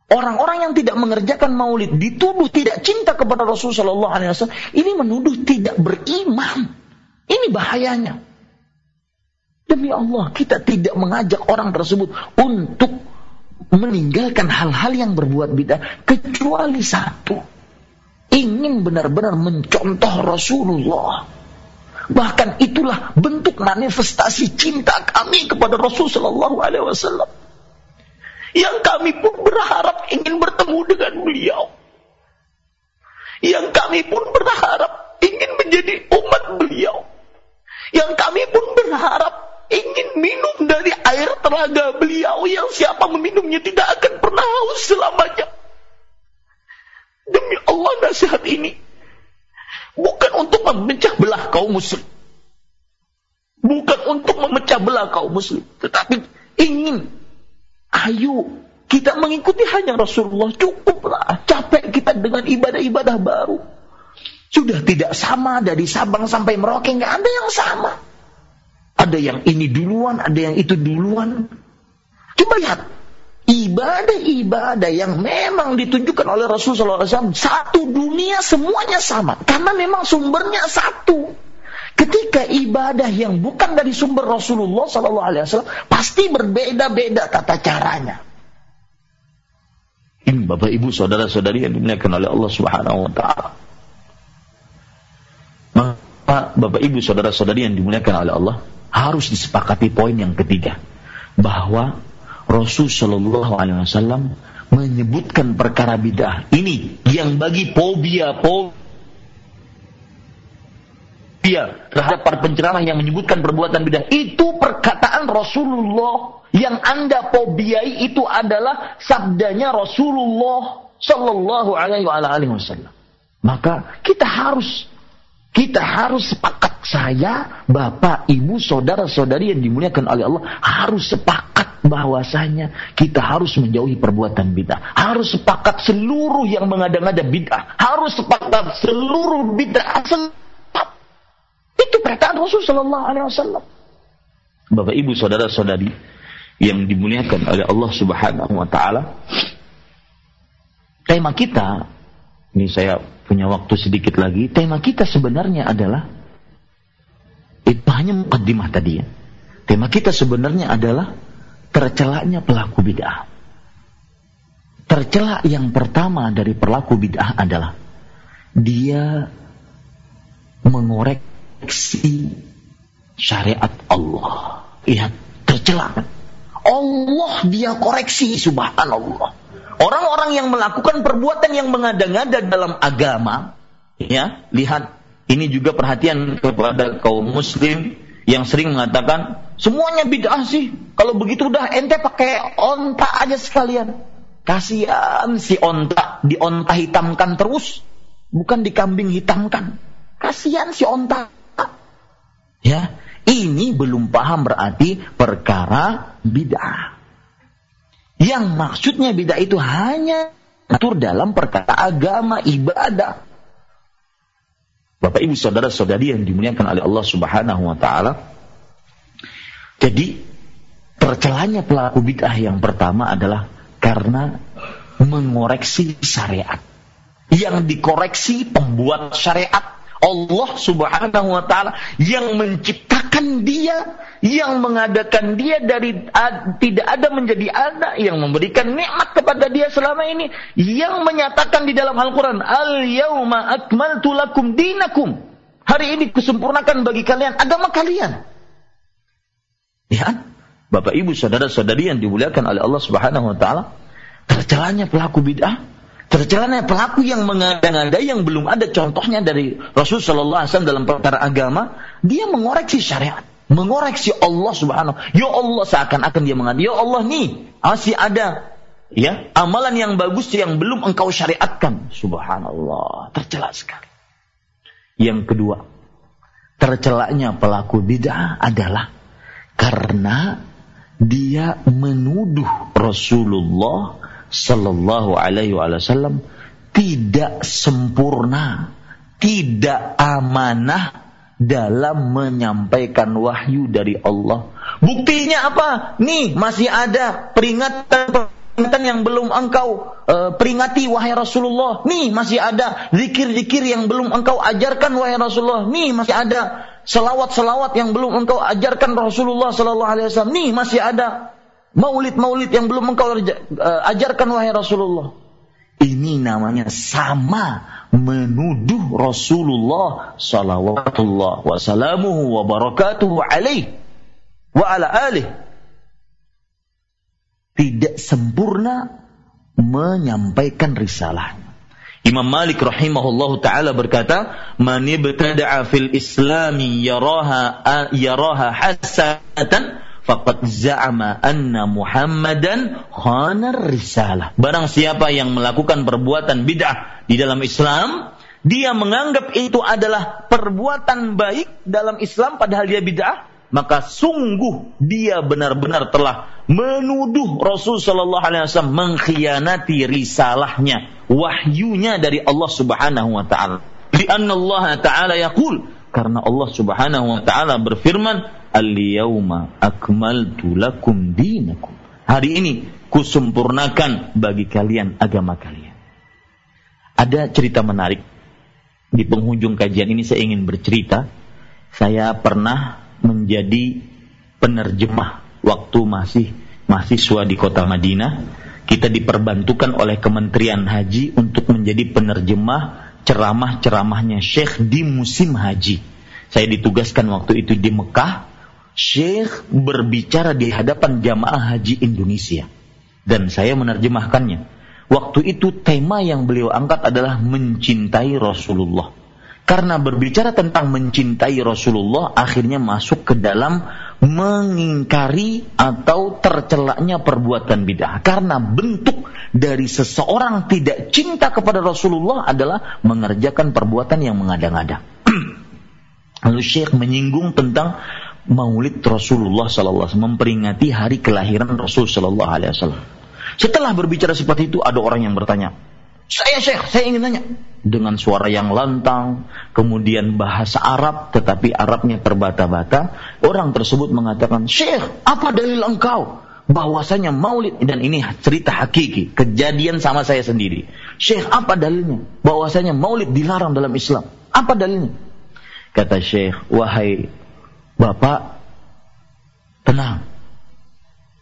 Orang-orang yang tidak mengerjakan maulid dituduh tidak cinta kepada Rasulullah Shallallahu Alaihi Wasallam. Ini menuduh tidak beriman. Ini bahayanya. Demi Allah, kita tidak mengajak orang tersebut untuk meninggalkan hal-hal yang berbuat bid'ah kecuali satu. Ingin benar-benar mencontoh Rasulullah. Bahkan itulah bentuk manifestasi cinta kami kepada Rasulullah Shallallahu Alaihi Wasallam yang kami pun berharap ingin bertemu dengan beliau. Yang kami pun berharap ingin menjadi umat beliau. Yang kami pun berharap ingin minum dari air telaga beliau yang siapa meminumnya tidak akan pernah haus selamanya. Demi Allah nasihat ini bukan untuk memecah belah kaum muslim. Bukan untuk memecah belah kaum muslim, tetapi ingin Ayo kita mengikuti hanya Rasulullah cukuplah. Capek kita dengan ibadah-ibadah baru. Sudah tidak sama dari Sabang sampai Merauke nggak ada yang sama. Ada yang ini duluan, ada yang itu duluan. Coba lihat ibadah-ibadah yang memang ditunjukkan oleh Rasulullah SAW satu dunia semuanya sama karena memang sumbernya satu. Ketika ibadah yang bukan dari sumber Rasulullah SAW pasti berbeda-beda tata caranya. Ini Bapak Ibu saudara-saudari yang dimuliakan oleh Allah Subhanahu wa taala. Maka Bapak Ibu saudara-saudari yang dimuliakan oleh Allah harus disepakati poin yang ketiga bahwa Rasul Shallallahu Alaihi Wasallam menyebutkan perkara bidah ini yang bagi fobia fobia terhadap para penceramah yang menyebutkan perbuatan bidah itu perkataan Rasulullah yang anda fobiai itu adalah sabdanya Rasulullah Shallallahu Alaihi Wasallam maka kita harus kita harus sepakat saya, bapak, ibu, saudara-saudari yang dimuliakan oleh Allah harus sepakat bahwasanya kita harus menjauhi perbuatan bid'ah. Harus sepakat seluruh yang mengada-ngada bid'ah. Harus sepakat seluruh bid'ah. Itu perkataan Rasul Sallallahu Alaihi Wasallam. Bapak, ibu, saudara-saudari yang dimuliakan oleh Allah Subhanahu Wa Taala. Tema kita ini saya punya waktu sedikit lagi. Tema kita sebenarnya adalah itu hanya mukaddimah tadi ya. Tema kita sebenarnya adalah tercelaknya pelaku bid'ah. Tercelak yang pertama dari pelaku bid'ah adalah dia mengoreksi syariat Allah. Lihat, tercelak. Allah dia koreksi subhanallah. Orang-orang yang melakukan perbuatan yang mengada-ngada dalam agama, ya, lihat ini juga perhatian kepada kaum muslim yang sering mengatakan semuanya bid'ah sih. Kalau begitu udah ente pakai onta aja sekalian. Kasihan si onta, di onta hitamkan terus, bukan di kambing hitamkan. Kasihan si onta. Ya, ini belum paham berarti perkara bid'ah. Yang maksudnya bid'ah itu hanya atur dalam perkara agama, ibadah. Bapak Ibu saudara-saudari yang dimuliakan oleh Allah Subhanahu wa taala. Jadi tercelanya pelaku bid'ah yang pertama adalah karena mengoreksi syariat. Yang dikoreksi pembuat syariat Allah Subhanahu wa taala yang menciptakan dia, yang mengadakan dia dari ad, tidak ada menjadi ada, yang memberikan nikmat kepada dia selama ini, yang menyatakan di dalam Al-Qur'an, "Al-yauma akmaltu lakum dinakum." Hari ini kusempurnakan bagi kalian agama kalian. Ya, Bapak Ibu saudara-saudari yang dimuliakan oleh Allah Subhanahu wa taala, tercelanya pelaku bid'ah Tercelana pelaku yang mengada-ngada yang belum ada contohnya dari Rasul Shallallahu Alaihi Wasallam dalam perkara agama, dia mengoreksi syariat, mengoreksi Allah Subhanahu. Ya Allah seakan-akan dia mengatakan, ya Allah nih masih ada ya amalan yang bagus yang belum engkau syariatkan. Subhanallah, tercela sekali. Yang kedua, tercelaknya pelaku bid'ah adalah karena dia menuduh Rasulullah Sallallahu Alaihi Wasallam tidak sempurna, tidak amanah dalam menyampaikan wahyu dari Allah. Buktinya apa? Nih masih ada peringatan peringatan yang belum engkau uh, peringati wahai Rasulullah. Nih masih ada zikir-zikir yang belum engkau ajarkan wahai Rasulullah. Nih masih ada selawat-selawat yang belum engkau ajarkan Rasulullah sallallahu alaihi wasallam. Nih masih ada Maulid-maulid yang belum engkau eh, ajarkan wahai Rasulullah. Ini namanya sama menuduh Rasulullah sallallahu wasallamuhu wa barakatuhu alaih wa ala alih. Tidak sempurna menyampaikan risalahnya. Imam Malik rahimahullahu taala berkata, "Man ibtada'a fil islami yaraha yaraha hasanatan faqad za'ama anna Muhammadan khanar risalah. Barang siapa yang melakukan perbuatan bid'ah di dalam Islam, dia menganggap itu adalah perbuatan baik dalam Islam padahal dia bid'ah, maka sungguh dia benar-benar telah menuduh Rasul sallallahu alaihi wasallam mengkhianati risalahnya, wahyunya dari Allah Subhanahu wa taala. Li Allah taala yaqul karena Allah Subhanahu wa taala berfirman, "Al-yauma akmaltu lakum dinakum." Hari ini kusempurnakan bagi kalian agama kalian. Ada cerita menarik. Di penghujung kajian ini saya ingin bercerita. Saya pernah menjadi penerjemah waktu masih mahasiswa di kota Madinah. Kita diperbantukan oleh Kementerian Haji untuk menjadi penerjemah ceramah-ceramahnya Syekh di musim haji. Saya ditugaskan waktu itu di Mekah. Syekh berbicara di hadapan jamaah haji Indonesia. Dan saya menerjemahkannya. Waktu itu tema yang beliau angkat adalah mencintai Rasulullah. Karena berbicara tentang mencintai Rasulullah akhirnya masuk ke dalam mengingkari atau tercelaknya perbuatan bid'ah. Karena bentuk dari seseorang tidak cinta kepada Rasulullah adalah mengerjakan perbuatan yang mengada-ngada. *clears throat* Lalu Syekh menyinggung tentang Maulid Rasulullah SAW memperingati hari kelahiran Rasul Sallallahu Alaihi Wasallam. Setelah berbicara seperti itu, ada orang yang bertanya, saya Syekh, saya ingin tanya. Dengan suara yang lantang, kemudian bahasa Arab, tetapi Arabnya terbata-bata. Orang tersebut mengatakan, Syekh, apa dalil engkau? bahwasanya maulid dan ini cerita hakiki kejadian sama saya sendiri. Syekh apa dalilnya? Bahwasanya maulid dilarang dalam Islam. Apa dalilnya? Kata Syekh wahai bapak tenang.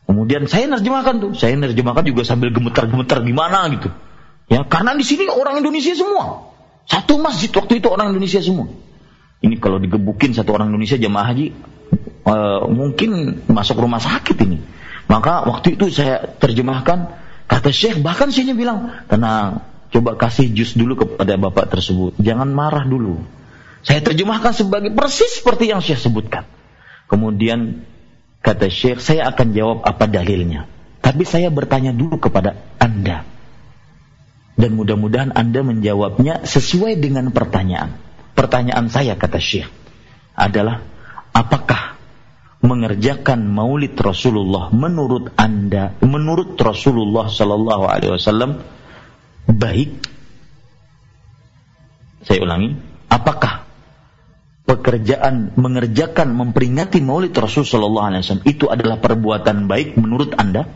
Kemudian saya nerjemahkan tuh. Saya nerjemahkan juga sambil gemetar-gemetar gimana? gitu Ya, karena di sini orang Indonesia semua. Satu masjid waktu itu orang Indonesia semua. Ini kalau digebukin satu orang Indonesia jamaah haji, uh, mungkin masuk rumah sakit ini. Maka waktu itu saya terjemahkan, kata Syekh, bahkan sini bilang, tenang, coba kasih jus dulu kepada bapak tersebut. Jangan marah dulu. Saya terjemahkan sebagai persis seperti yang Syekh sebutkan. Kemudian kata Syekh, saya akan jawab apa dalilnya. Tapi saya bertanya dulu kepada Anda dan mudah-mudahan Anda menjawabnya sesuai dengan pertanyaan. Pertanyaan saya kata Syekh adalah apakah mengerjakan maulid Rasulullah menurut Anda menurut Rasulullah sallallahu alaihi wasallam baik? Saya ulangi, apakah pekerjaan mengerjakan memperingati maulid Rasul sallallahu alaihi wasallam itu adalah perbuatan baik menurut Anda?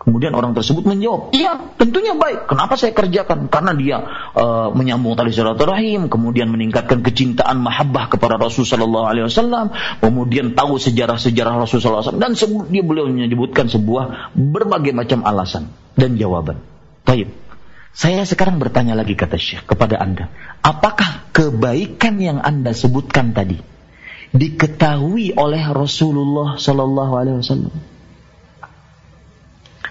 Kemudian orang tersebut menjawab, iya tentunya baik. Kenapa saya kerjakan? Karena dia uh, menyambung tali silaturahim, kemudian meningkatkan kecintaan mahabbah kepada Rasul Sallallahu Alaihi Wasallam, kemudian tahu sejarah-sejarah Rasul Sallallahu Alaihi Wasallam dan dia beliau menyebutkan sebuah berbagai macam alasan dan jawaban. Baik. Saya sekarang bertanya lagi kata Syekh kepada Anda, apakah kebaikan yang Anda sebutkan tadi diketahui oleh Rasulullah Sallallahu Alaihi Wasallam?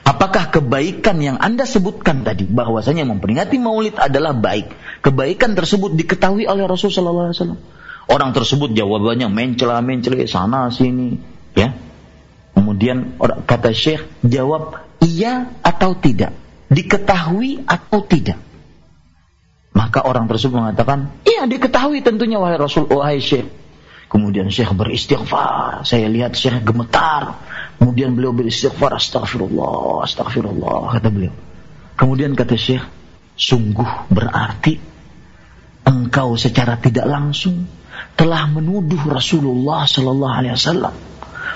Apakah kebaikan yang Anda sebutkan tadi bahwasanya memperingati Maulid adalah baik? Kebaikan tersebut diketahui oleh Rasulullah SAW. Orang tersebut jawabannya mencela-mencela sana sini, ya. Kemudian kata Syekh jawab iya atau tidak, diketahui atau tidak. Maka orang tersebut mengatakan, iya diketahui tentunya wahai Rasul, wahai Syekh. Kemudian Syekh beristighfar. Saya lihat Syekh gemetar. Kemudian beliau beristighfar. Astagfirullah, astagfirullah. Kata beliau. Kemudian kata Syekh, sungguh berarti engkau secara tidak langsung telah menuduh Rasulullah Sallallahu Alaihi Wasallam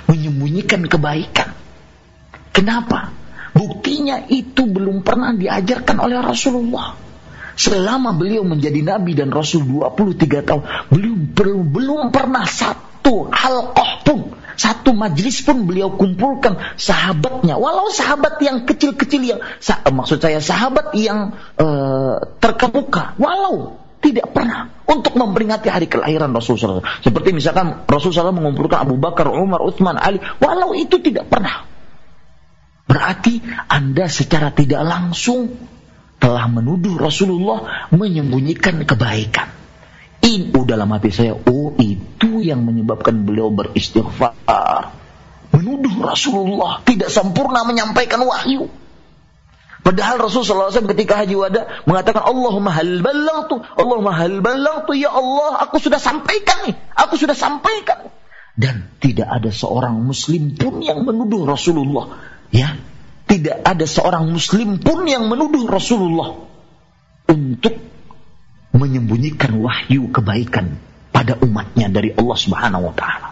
menyembunyikan kebaikan. Kenapa? Buktinya itu belum pernah diajarkan oleh Rasulullah. Selama beliau menjadi nabi dan rasul 23 tahun, beliau belum, belum pernah satu halqah pun, satu majlis pun beliau kumpulkan sahabatnya. Walau sahabat yang kecil-kecil yang maksud saya sahabat yang uh, terkemuka, walau tidak pernah untuk memperingati hari kelahiran Rasulullah. Seperti misalkan Rasulullah mengumpulkan Abu Bakar, Umar, Utsman, Ali, walau itu tidak pernah. Berarti Anda secara tidak langsung telah menuduh Rasulullah menyembunyikan kebaikan. Ini dalam hati saya, oh itu yang menyebabkan beliau beristighfar. Menuduh Rasulullah tidak sempurna menyampaikan wahyu. Padahal Rasulullah SAW ketika haji wada mengatakan Allahumma hal tu, Allahumma hal tu, ya Allah aku sudah sampaikan nih, aku sudah sampaikan. Dan tidak ada seorang muslim pun yang menuduh Rasulullah ya tidak ada seorang muslim pun yang menuduh Rasulullah untuk menyembunyikan wahyu kebaikan pada umatnya dari Allah Subhanahu wa taala.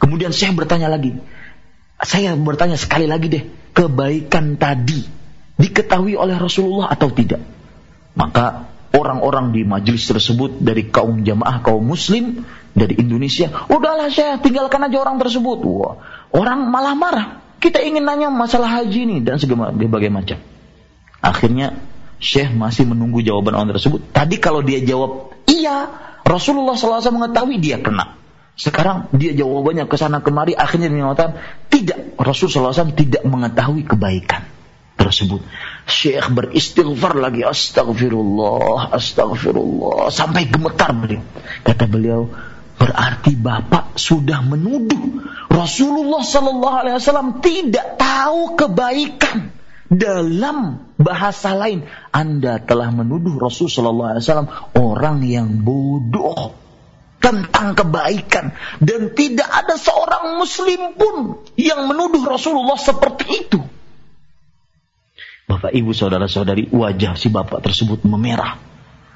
Kemudian saya bertanya lagi. Saya bertanya sekali lagi deh. kebaikan tadi diketahui oleh Rasulullah atau tidak. Maka orang-orang di majelis tersebut dari kaum jamaah kaum muslim dari Indonesia, udahlah saya tinggalkan aja orang tersebut. Wah, orang malah marah. Kita ingin nanya masalah haji ini dan segala macam. Akhirnya Syekh masih menunggu jawaban orang tersebut. Tadi kalau dia jawab iya, Rasulullah SAW mengetahui dia kena. Sekarang dia jawabannya ke sana kemari, akhirnya dia mengatakan tidak. Rasulullah SAW tidak mengetahui kebaikan tersebut. Syekh beristighfar lagi astagfirullah, astagfirullah sampai gemetar beliau. Kata beliau, berarti Bapak sudah menuduh Rasulullah sallallahu alaihi wasallam tidak tahu kebaikan. Dalam bahasa lain, Anda telah menuduh Rasul wasallam orang yang bodoh tentang kebaikan dan tidak ada seorang muslim pun yang menuduh Rasulullah seperti itu. Bapak ibu saudara saudari wajah si bapak tersebut memerah.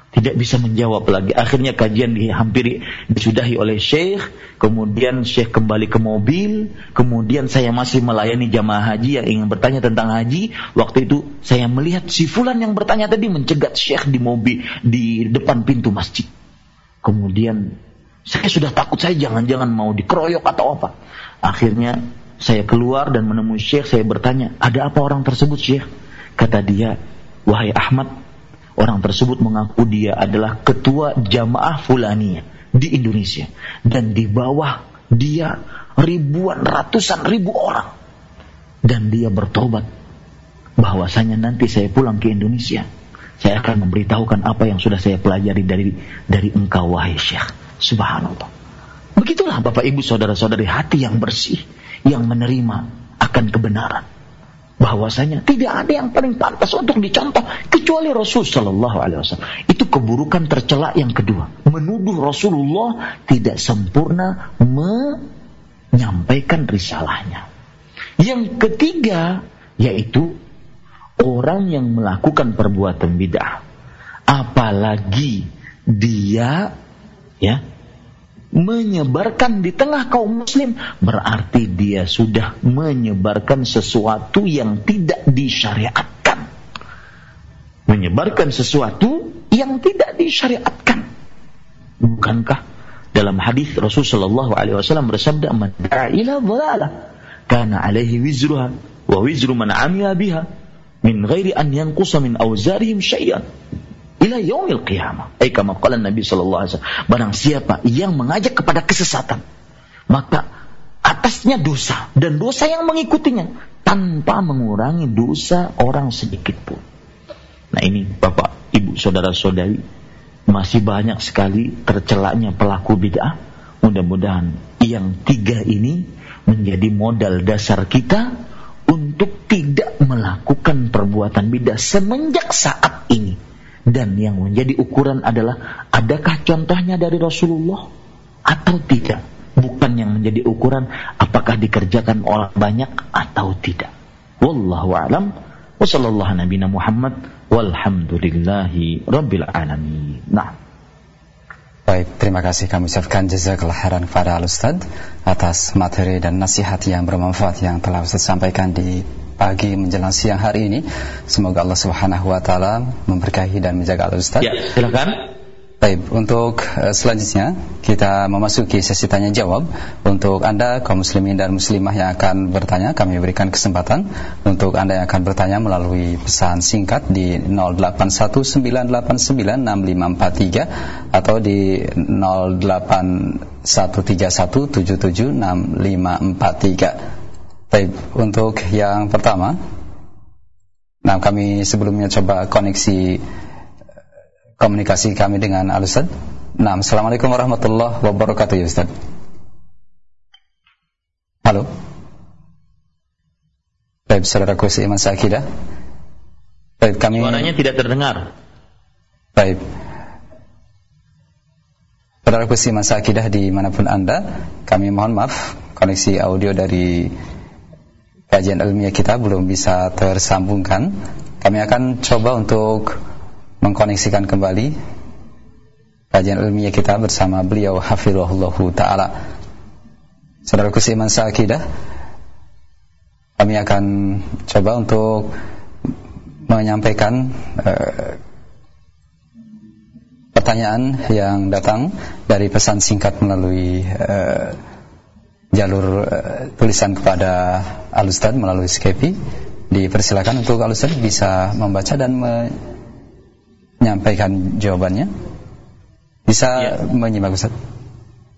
Tidak bisa menjawab lagi. Akhirnya kajian dihampiri, disudahi oleh syekh. Kemudian syekh kembali ke mobil. Kemudian saya masih melayani jamaah haji yang ingin bertanya tentang haji. Waktu itu saya melihat si fulan yang bertanya tadi mencegat syekh di mobil, di depan pintu masjid. Kemudian saya sudah takut saya jangan-jangan mau dikeroyok atau apa. Akhirnya saya keluar dan menemui syekh. Saya bertanya, ada apa orang tersebut syekh? Kata dia, wahai Ahmad, orang tersebut mengaku dia adalah ketua jamaah fulania di Indonesia. Dan di bawah dia ribuan, ratusan ribu orang. Dan dia bertobat bahwasanya nanti saya pulang ke Indonesia. Saya akan memberitahukan apa yang sudah saya pelajari dari dari engkau wahai Syekh. Subhanallah. Begitulah Bapak Ibu Saudara-saudari hati yang bersih yang menerima akan kebenaran bahwasanya tidak ada yang paling pantas untuk dicontoh kecuali Rasul Shallallahu Alaihi Wasallam. Itu keburukan tercela yang kedua, menuduh Rasulullah tidak sempurna menyampaikan risalahnya. Yang ketiga yaitu orang yang melakukan perbuatan bid'ah, apalagi dia ya menyebarkan di tengah kaum muslim berarti dia sudah menyebarkan sesuatu yang tidak disyariatkan. Menyebarkan sesuatu yang tidak disyariatkan. Bukankah dalam hadis Rasulullah alaihi wasallam bersabda man ila dhalalah kana alaihi wizruha wa wizru man amila biha min ghairi an yanqusa min awzarihim syai'an ila yaumil qiyamah. Eh kama qala Nabi sallallahu alaihi wasallam, barang siapa yang mengajak kepada kesesatan, maka atasnya dosa dan dosa yang mengikutinya tanpa mengurangi dosa orang sedikit pun. Nah ini Bapak, Ibu, Saudara-saudari masih banyak sekali tercelaknya pelaku bid'ah. Mudah-mudahan yang tiga ini menjadi modal dasar kita untuk tidak melakukan perbuatan bid'ah semenjak saat ini dan yang menjadi ukuran adalah adakah contohnya dari Rasulullah atau tidak. Bukan yang menjadi ukuran apakah dikerjakan orang banyak atau tidak. Wallahu alam wa sallallahu nabi Muhammad walhamdulillahi rabbil alamin. Nah. Baik, terima kasih kami ucapkan jazakallah khairan kepada Al Ustaz atas materi dan nasihat yang bermanfaat yang telah Ustaz sampaikan di pagi menjelang siang hari ini. Semoga Allah Subhanahu wa taala memberkahi dan menjaga Al Ustaz. Ya, silakan. Baik, untuk uh, selanjutnya kita memasuki sesi tanya jawab. Untuk Anda kaum muslimin dan muslimah yang akan bertanya, kami berikan kesempatan untuk Anda yang akan bertanya melalui pesan singkat di 0819896543 atau di 081317766543. Baik, untuk yang pertama Nah, kami sebelumnya coba koneksi eh, komunikasi kami dengan Al Ustaz. Nah, Assalamualaikum warahmatullahi wabarakatuh ya Ustaz. Halo. Baik, saudaraku seiman seakidah. Baik, kami Suaranya tidak terdengar. Baik. Saudaraku seiman seakidah di mana pun Anda, kami mohon maaf koneksi audio dari kajian ilmiah kita belum bisa tersambungkan, kami akan coba untuk mengkoneksikan kembali kajian ilmiah kita bersama beliau hafizahullah taala. Saudara kusiman saakidah, kami akan coba untuk menyampaikan uh, pertanyaan yang datang dari pesan singkat melalui uh, jalur uh, tulisan kepada Alustad melalui Skype. Dipersilakan untuk Alustad bisa membaca dan menyampaikan jawabannya. Bisa ya. menyimak Ustaz?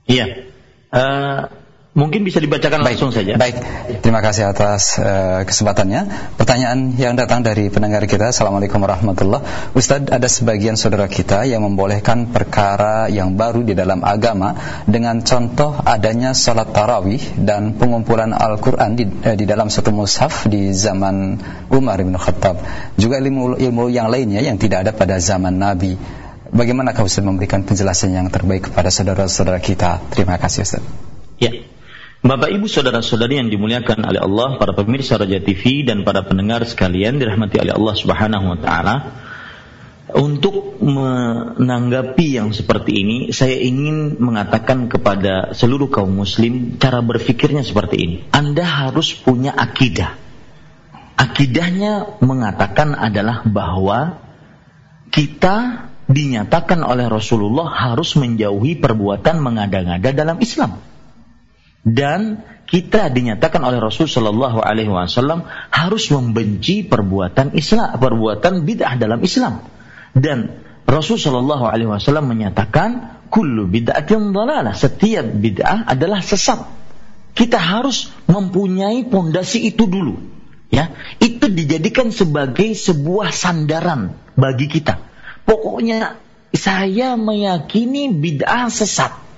Iya. Uh, Mungkin bisa dibacakan baik, langsung saja. Baik, terima kasih atas uh, kesempatannya. Pertanyaan yang datang dari pendengar kita. Assalamualaikum warahmatullahi Ustadz, ada sebagian saudara kita yang membolehkan perkara yang baru di dalam agama dengan contoh adanya sholat tarawih dan pengumpulan Al-Quran di, uh, di dalam satu mushaf di zaman Umar bin Khattab. Juga ilmu-ilmu yang lainnya yang tidak ada pada zaman Nabi. Bagaimana kau Ustaz memberikan penjelasan yang terbaik kepada saudara-saudara kita? Terima kasih Ustaz. Ya, Bapak Ibu saudara-saudari yang dimuliakan oleh Allah, para pemirsa Raja TV dan para pendengar sekalian dirahmati oleh Allah Subhanahu wa taala. Untuk menanggapi yang seperti ini, saya ingin mengatakan kepada seluruh kaum muslim cara berpikirnya seperti ini. Anda harus punya akidah. Akidahnya mengatakan adalah bahwa kita dinyatakan oleh Rasulullah harus menjauhi perbuatan mengada-ngada dalam Islam dan kita dinyatakan oleh Rasul Shallallahu Alaihi Wasallam harus membenci perbuatan Islam, perbuatan bid'ah dalam Islam. Dan Rasul Shallallahu Alaihi Wasallam menyatakan kullu bid'atin dhalalah. Setiap bid'ah adalah sesat. Kita harus mempunyai pondasi itu dulu. Ya, itu dijadikan sebagai sebuah sandaran bagi kita. Pokoknya saya meyakini bid'ah sesat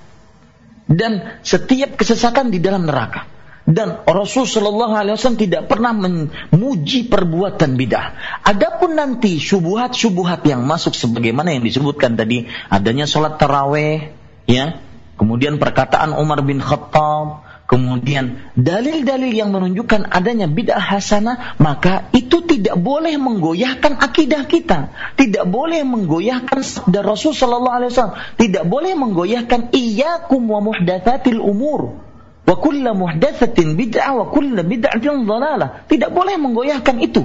dan setiap kesesatan di dalam neraka. Dan Rasul Shallallahu Alaihi Wasallam tidak pernah memuji perbuatan bidah. Adapun nanti syubuhat-syubuhat yang masuk sebagaimana yang disebutkan tadi, adanya sholat taraweh, ya, kemudian perkataan Umar bin Khattab, kemudian dalil-dalil yang menunjukkan adanya bid'ah hasanah, maka itu tidak boleh menggoyahkan akidah kita, tidak boleh menggoyahkan sabda Rasul sallallahu alaihi wasallam, tidak boleh menggoyahkan iyyakum wa muhdatsatil umur. Wa kullu muhdatsatin bid'ah wa kullu bid'atin dhalalah. Tidak boleh menggoyahkan itu.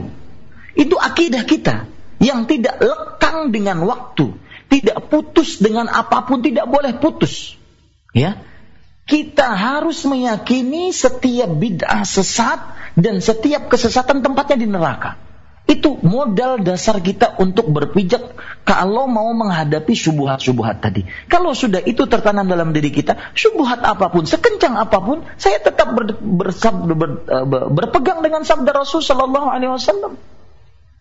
Itu akidah kita yang tidak lekang dengan waktu, tidak putus dengan apa pun, tidak boleh putus. Ya, kita harus meyakini setiap bid'ah sesat dan setiap kesesatan tempatnya di neraka. Itu modal dasar kita untuk berpijak kalau mau menghadapi subuhat-subuhat tadi. Kalau sudah itu tertanam dalam diri kita, subuhat apa pun, sekencang apa pun, saya tetap ber, ber, ber, ber, berpegang dengan sabda Rasul Shallallahu Alaihi Wasallam.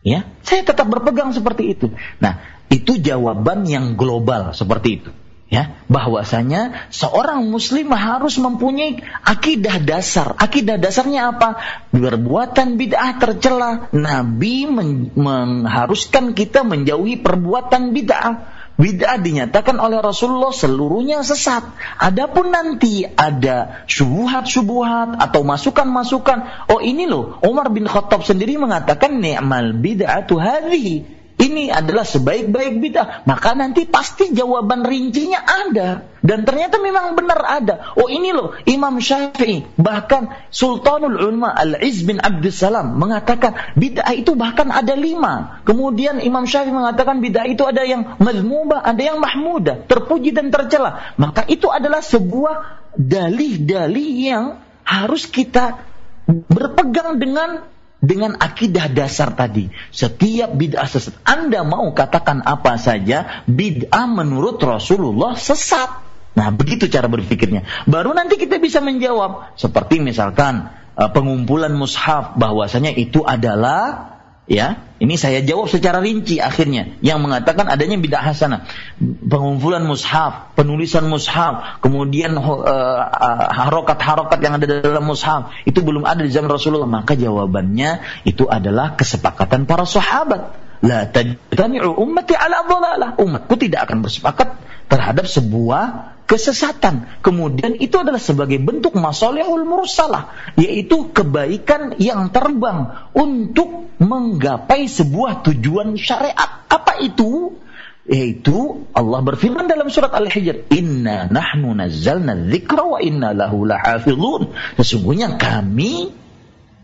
Ya, saya tetap berpegang seperti itu. Nah, itu jawaban yang global seperti itu ya bahwasanya seorang muslim harus mempunyai akidah dasar. Akidah dasarnya apa? Perbuatan bid'ah tercela. Nabi men mengharuskan kita menjauhi perbuatan bid'ah. Bid'ah dinyatakan oleh Rasulullah seluruhnya sesat. Adapun nanti ada subuhat-subuhat atau masukan-masukan. Oh ini loh Umar bin Khattab sendiri mengatakan ni'mal bid'atu hadhihi ini adalah sebaik-baik bidah, maka nanti pasti jawaban rincinya ada. Dan ternyata memang benar ada. Oh ini loh Imam Syafi'i, bahkan Sultanul Ulama Al-Iz bin Abdussalam mengatakan bid'ah itu bahkan ada lima. Kemudian Imam Syafi'i mengatakan bid'ah itu ada yang mazmubah, ada yang mahmudah, terpuji dan tercela. Maka itu adalah sebuah dalih-dalih yang harus kita berpegang dengan dengan akidah dasar tadi. Setiap bid'ah sesat. Anda mau katakan apa saja, bid'ah menurut Rasulullah sesat. Nah, begitu cara berpikirnya. Baru nanti kita bisa menjawab. Seperti misalkan uh, pengumpulan mushaf bahwasanya itu adalah ya ini saya jawab secara rinci akhirnya. Yang mengatakan adanya bidah hasanah. Pengumpulan mushaf penulisan mushaf kemudian uh, harokat-harokat yang ada dalam mushaf itu belum ada di zaman Rasulullah. Maka jawabannya itu adalah kesepakatan para sahabat. La tajtami'u ummati ala dhalalah. Umatku tidak akan bersepakat terhadap sebuah kesesatan. Kemudian itu adalah sebagai bentuk masolehul mursalah, yaitu kebaikan yang terbang untuk menggapai sebuah tujuan syariat. Apa itu? Yaitu Allah berfirman dalam surat Al-Hijr, "Inna nahnu nazzalna dzikra wa inna lahu lahafizun." Sesungguhnya kami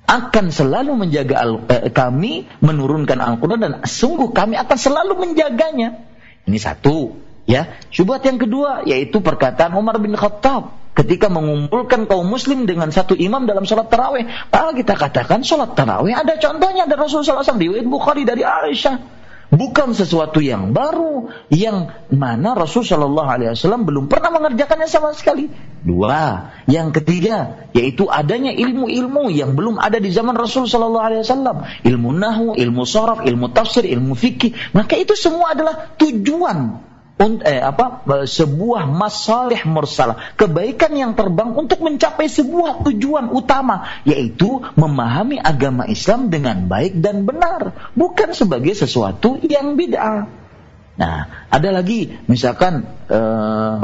akan selalu menjaga al, eh, kami menurunkan Al-Qur'an dan sungguh kami akan selalu menjaganya. Ini satu, ya. Syubhat yang kedua yaitu perkataan Umar bin Khattab ketika mengumpulkan kaum muslim dengan satu imam dalam sholat tarawih. Padahal kita katakan sholat tarawih ada contohnya dari Rasulullah SAW di Bukhari dari Aisyah bukan sesuatu yang baru yang mana Rasul Shallallahu Alaihi Wasallam belum pernah mengerjakannya sama sekali. Dua, yang ketiga yaitu adanya ilmu-ilmu yang belum ada di zaman Rasul Shallallahu Alaihi Wasallam, ilmu nahu, ilmu soraf, ilmu tafsir, ilmu fikih. Maka itu semua adalah tujuan eh, apa sebuah masalih mursalah, kebaikan yang terbang untuk mencapai sebuah tujuan utama yaitu memahami agama Islam dengan baik dan benar, bukan sebagai sesuatu yang bid'ah. Nah, ada lagi misalkan eh,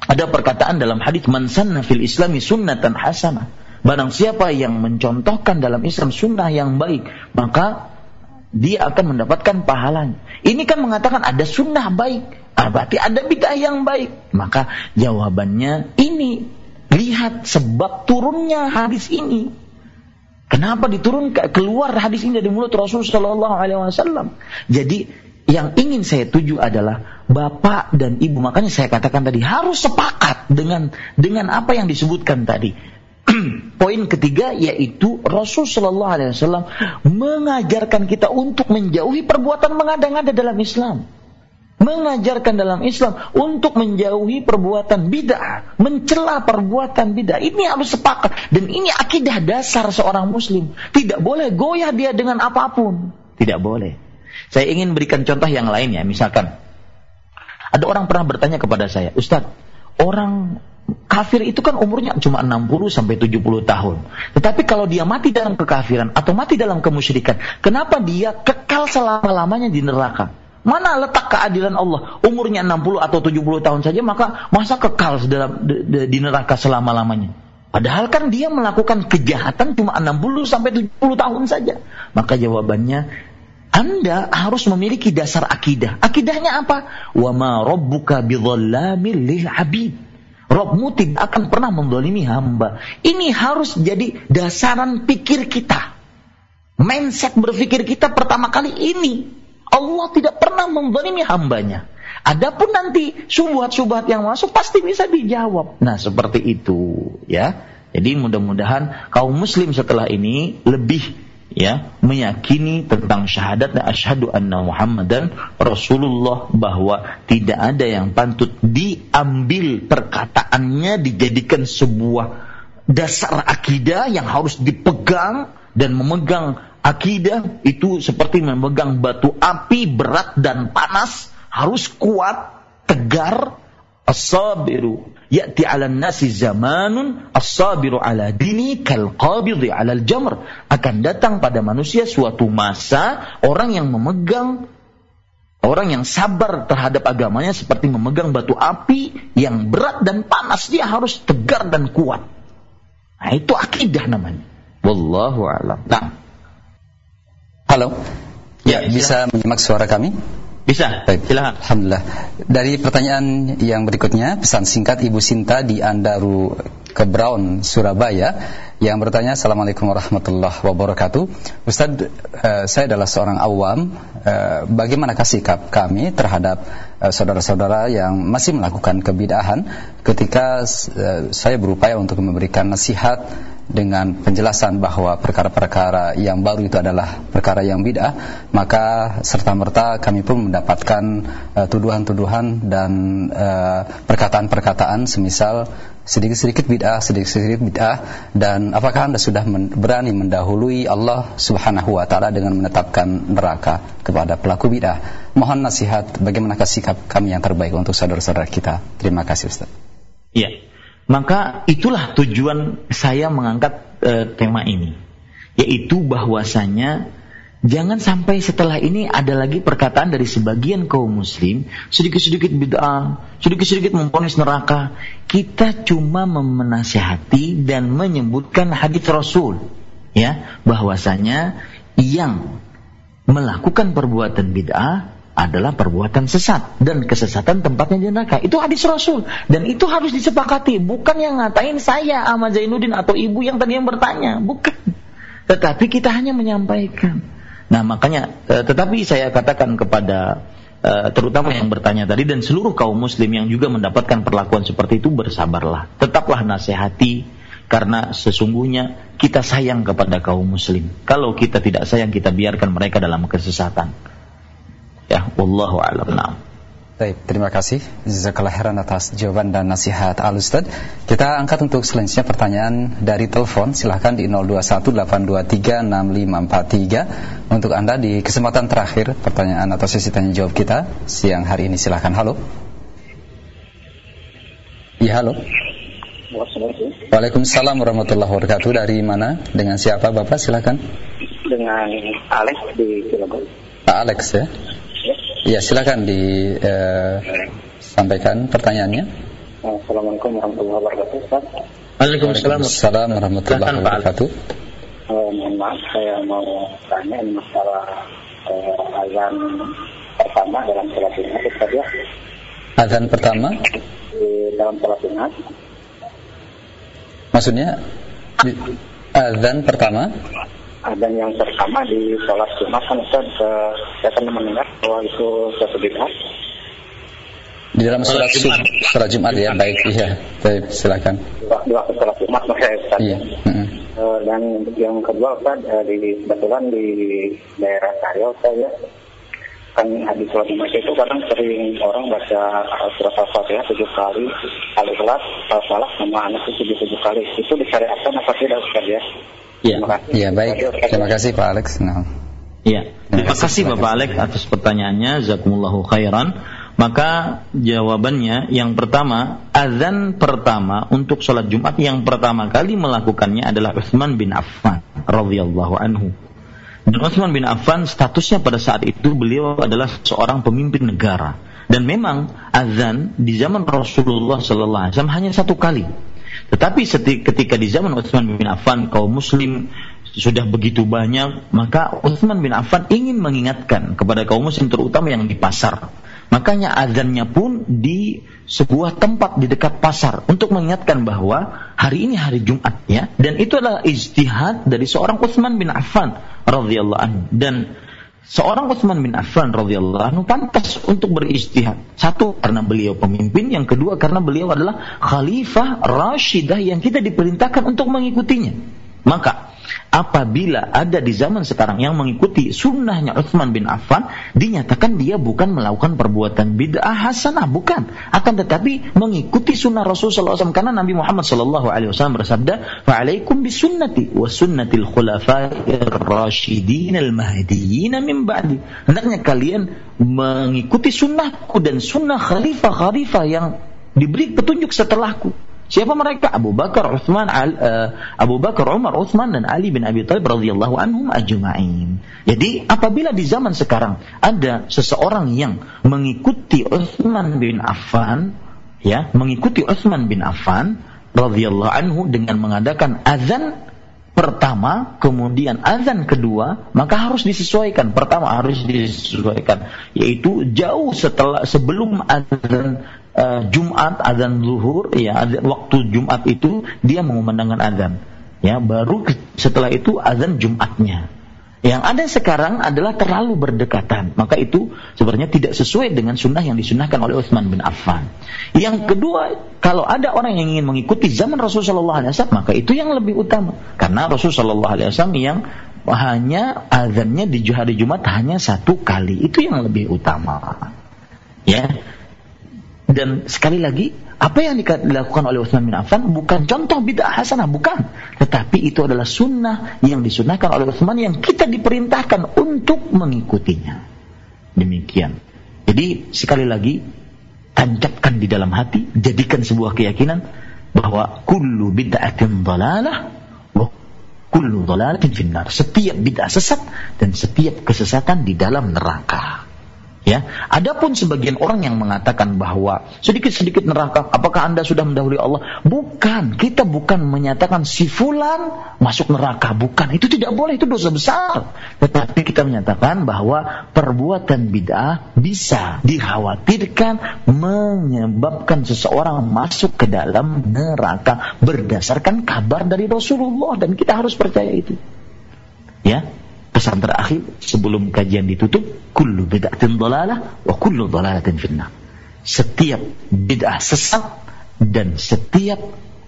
ada perkataan dalam hadis man sanna fil islami sunnatan hasanah. Barang siapa yang mencontohkan dalam Islam sunnah yang baik, maka dia akan mendapatkan pahalanya. Ini kan mengatakan ada sunnah baik, ah, berarti ada bid'ah yang baik. Maka jawabannya ini, lihat sebab turunnya hadis ini. Kenapa diturunkan keluar hadis ini dari mulut Rasul Shallallahu Alaihi Wasallam? Jadi yang ingin saya tuju adalah bapak dan ibu. Makanya saya katakan tadi harus sepakat dengan dengan apa yang disebutkan tadi. *clears throat* Poin ketiga yaitu Rasul Shallallahu Alaihi Wasallam mengajarkan kita untuk menjauhi perbuatan mengada-ngada dalam Islam. Mengajarkan dalam Islam untuk menjauhi perbuatan bid'ah, mencela perbuatan bid'ah. Ini harus sepakat dan ini akidah dasar seorang muslim. Tidak boleh goyah dia dengan apa pun. Tidak boleh. Saya ingin berikan contoh yang lain ya, misalkan ada orang pernah bertanya kepada saya, Ustadz, orang kafir itu kan umurnya cuma 60 sampai 70 tahun. Tetapi kalau dia mati dalam kekafiran atau mati dalam kemusyrikan, kenapa dia kekal selama-lamanya di neraka? Mana letak keadilan Allah? Umurnya 60 atau 70 tahun saja maka masa kekal dalam di, neraka selama-lamanya? Padahal kan dia melakukan kejahatan cuma 60 sampai 70 tahun saja. Maka jawabannya anda harus memiliki dasar akidah. Akidahnya apa? Wa ma rabbuka bidzallamin lil abid. Robmu tidak akan pernah mendolimi hamba. Ini harus jadi dasaran pikir kita. Mindset berpikir kita pertama kali ini. Allah tidak pernah mendolimi hambanya. Adapun nanti subhat-subhat yang masuk pasti bisa dijawab. Nah seperti itu ya. Jadi mudah-mudahan kaum muslim setelah ini lebih ya meyakini tentang syahadat dan asyhadu anna Muhammadan Rasulullah bahwa tidak ada yang pantut diambil perkataannya dijadikan sebuah dasar akidah yang harus dipegang dan memegang akidah itu seperti memegang batu api berat dan panas harus kuat tegar. As-sabiru ya'ti 'ala nasi zamanun as-sabiru 'ala dini kal qabidhi 'ala al-jamr. Akan datang pada manusia suatu masa orang yang memegang orang yang sabar terhadap agamanya seperti memegang batu api yang berat dan panas. Dia harus tegar dan kuat. Nah itu akidah namanya. Wallahu a'lam. Nah. Halo? Ya, ya bisa menyimak suara kami bisa, Baik. silakan. Alhamdulillah. Dari pertanyaan yang berikutnya, pesan singkat Ibu Sinta di Andaru Kebraun, Surabaya yang bertanya Assalamualaikum warahmatullahi wabarakatuh Ustadz, uh, saya adalah seorang awam uh, Bagaimanakah sikap kami terhadap eh, saudara-saudara uh, yang masih melakukan kebidahan Ketika uh, saya berupaya untuk memberikan nasihat dengan penjelasan bahwa perkara-perkara yang baru itu adalah perkara yang bid'ah, maka serta-merta kami pun mendapatkan tuduhan-tuduhan uh, dan perkataan-perkataan uh, semisal sedikit-sedikit bid'ah, sedikit-sedikit bid'ah dan apakah Anda sudah berani mendahului Allah Subhanahu wa taala dengan menetapkan neraka kepada pelaku bid'ah? Mohon nasihat bagaimana sikap kami yang terbaik untuk saudara-saudara kita. Terima kasih Ustaz. Iya. Maka itulah tujuan saya mengangkat uh, tema ini, yaitu bahwasanya Jangan sampai setelah ini ada lagi perkataan dari sebagian kaum muslim sedikit-sedikit bid'ah, sedikit-sedikit memponis neraka. Kita cuma memenasihati dan menyebutkan hadis Rasul ya bahwasanya yang melakukan perbuatan bid'ah adalah perbuatan sesat dan kesesatan tempatnya di neraka. Itu hadis Rasul dan itu harus disepakati, bukan yang ngatain saya Ahmad Zainuddin atau ibu yang tadi yang bertanya, bukan. tetapi kita hanya menyampaikan. Nah, makanya eh, tetapi saya katakan kepada eh, terutama yang bertanya tadi dan seluruh kaum muslim yang juga mendapatkan perlakuan seperti itu bersabarlah. Tetaplah nasihati karena sesungguhnya kita sayang kepada kaum muslim. Kalau kita tidak sayang kita biarkan mereka dalam kesesatan. Ya, wallahu a'lam. Nah. Baik, terima kasih Jazakallah khairan atas jawaban dan nasihat Al Ustaz. Kita angkat untuk selanjutnya pertanyaan dari telepon. Silahkan di 0218236543 untuk Anda di kesempatan terakhir pertanyaan atau sesi tanya jawab kita siang hari ini. Silahkan. Halo. Ya, halo. Waalaikumsalam warahmatullahi wabarakatuh. Dari mana? Dengan siapa Bapak? Silahkan. Dengan Alex di Cilegon. Pak Alex ya? Ya, silakan disampaikan uh, pertanyaannya. Assalamualaikum warahmatullahi wabarakatuh. Ustaz. Waalaikumsalam warahmatullahi wabarakatuh. Uh, mohon maaf, saya mau tanya masalah uh, azan pertama dalam sholat Jumat, Ustaz ya. Azan pertama? Di dalam sholat Jumat. Maksudnya azan pertama? Dan yang pertama di sholat Jumat kan Ustaz uh, saya pernah mendengar bahwa itu suatu bid'ah. Di dalam sholat Jumat, sholat Jumat ya, baik, iya, baik, silakan. Di waktu sholat Jumat maksudnya Ustaz. Iya. Mm uh, dan yang kedua Ustaz uh, di kebetulan di daerah Karyo Ustaz ya kan habis sholat Jumat itu kadang sering orang baca surat al-fatihah tujuh kali kali kelas salah sama anak itu tujuh tujuh kali itu disyariatkan apa tidak Ustaz ya? Iya. Iya, baik. Terima kasih Pak Alex. Nah. Iya. Terima kasih Bapak Alex atas pertanyaannya. Jazakumullahu khairan. Maka jawabannya yang pertama, azan pertama untuk sholat Jumat yang pertama kali melakukannya adalah Utsman bin Affan radhiyallahu anhu. Dan Utsman bin Affan statusnya pada saat itu beliau adalah seorang pemimpin negara. Dan memang azan di zaman Rasulullah sallallahu alaihi wasallam hanya satu kali. Tetapi ketika di zaman Utsman bin Affan kaum muslim sudah begitu banyak, maka Utsman bin Affan ingin mengingatkan kepada kaum muslim terutama yang di pasar. Makanya azannya pun di sebuah tempat di dekat pasar untuk mengingatkan bahwa hari ini hari Jumat ya dan itu adalah ijtihad dari seorang Utsman bin Affan radhiyallahu anhu dan seorang Utsman bin Affan radhiyallahu anhu pantas untuk beristihad. Satu karena beliau pemimpin, yang kedua karena beliau adalah khalifah rasyidah yang kita diperintahkan untuk mengikutinya. Maka apabila ada di zaman sekarang yang mengikuti sunnahnya Utsman bin Affan, dinyatakan dia bukan melakukan perbuatan bid'ah hasanah, bukan. Akan tetapi mengikuti sunnah Rasulullah SAW karena Nabi Muhammad SAW bersabda, "Fa'alaikum bisunnati wa sunnatil khulafa'ir rasyidin al-mahdiyyin min ba'di." Hendaknya kalian mengikuti sunnahku dan sunnah khalifah-khalifah yang diberi petunjuk setelahku. Siapa mereka? Abu Bakar, Utsman, uh, Abu Bakar, Umar, Utsman dan Ali bin Abi Thalib radhiyallahu anhum ajma'in. Jadi apabila di zaman sekarang ada seseorang yang mengikuti Utsman bin Affan, ya, mengikuti Utsman bin Affan radhiyallahu anhu dengan mengadakan azan pertama, kemudian azan kedua, maka harus disesuaikan. Pertama harus disesuaikan, yaitu jauh setelah sebelum azan uh, Jumat azan zuhur ya waktu Jumat itu dia mengumandangkan azan. Ya baru setelah itu azan Jumatnya. Yang ada sekarang adalah terlalu berdekatan. Maka itu sebenarnya tidak sesuai dengan sunnah yang disunahkan oleh Utsman bin Affan. Yang kedua kalau ada orang yang ingin mengikuti zaman Rasulullah SAW maka itu yang lebih utama. Karena Rasulullah SAW yang hanya azannya di hari Jumat hanya satu kali. Itu yang lebih utama. Ya dan sekali lagi, apa yang dilakukan oleh Utsman bin Affan bukan contoh bid'ah hasanah, bukan. Tetapi itu adalah sunnah yang disunahkan oleh Utsman yang kita diperintahkan untuk mengikutinya. Demikian. Jadi sekali lagi, tancapkan di dalam hati, jadikan sebuah keyakinan bahwa kullu bid'atin dhalalah wa kullu dhalalatin finnar. Setiap bid'ah sesat dan setiap kesesatan di dalam neraka. Ya, adapun sebagian orang yang mengatakan bahwa sedikit-sedikit neraka, apakah Anda sudah mendahului Allah? Bukan, kita bukan menyatakan si fulan masuk neraka, bukan. Itu tidak boleh, itu dosa besar. Tetapi kita menyatakan bahwa perbuatan bid'ah bisa dikhawatirkan menyebabkan seseorang masuk ke dalam neraka berdasarkan kabar dari Rasulullah dan kita harus percaya itu. Ya, pesan terakhir sebelum kajian ditutup, kullu bid'atin dhalalah wa kullu dhalalatin finnar. Setiap bid'ah sesat dan setiap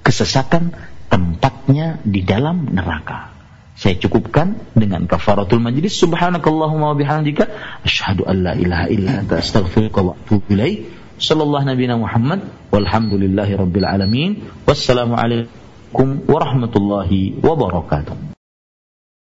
kesesatan tempatnya di dalam neraka. Saya cukupkan dengan kafaratul majlis subhanakallahumma wa bihamdika asyhadu an la ilaha illa anta astaghfiruka wa atubu ilaik. Sallallahu nabiyana Muhammad walhamdulillahi rabbil alamin. Wassalamu alaikum warahmatullahi wabarakatuh.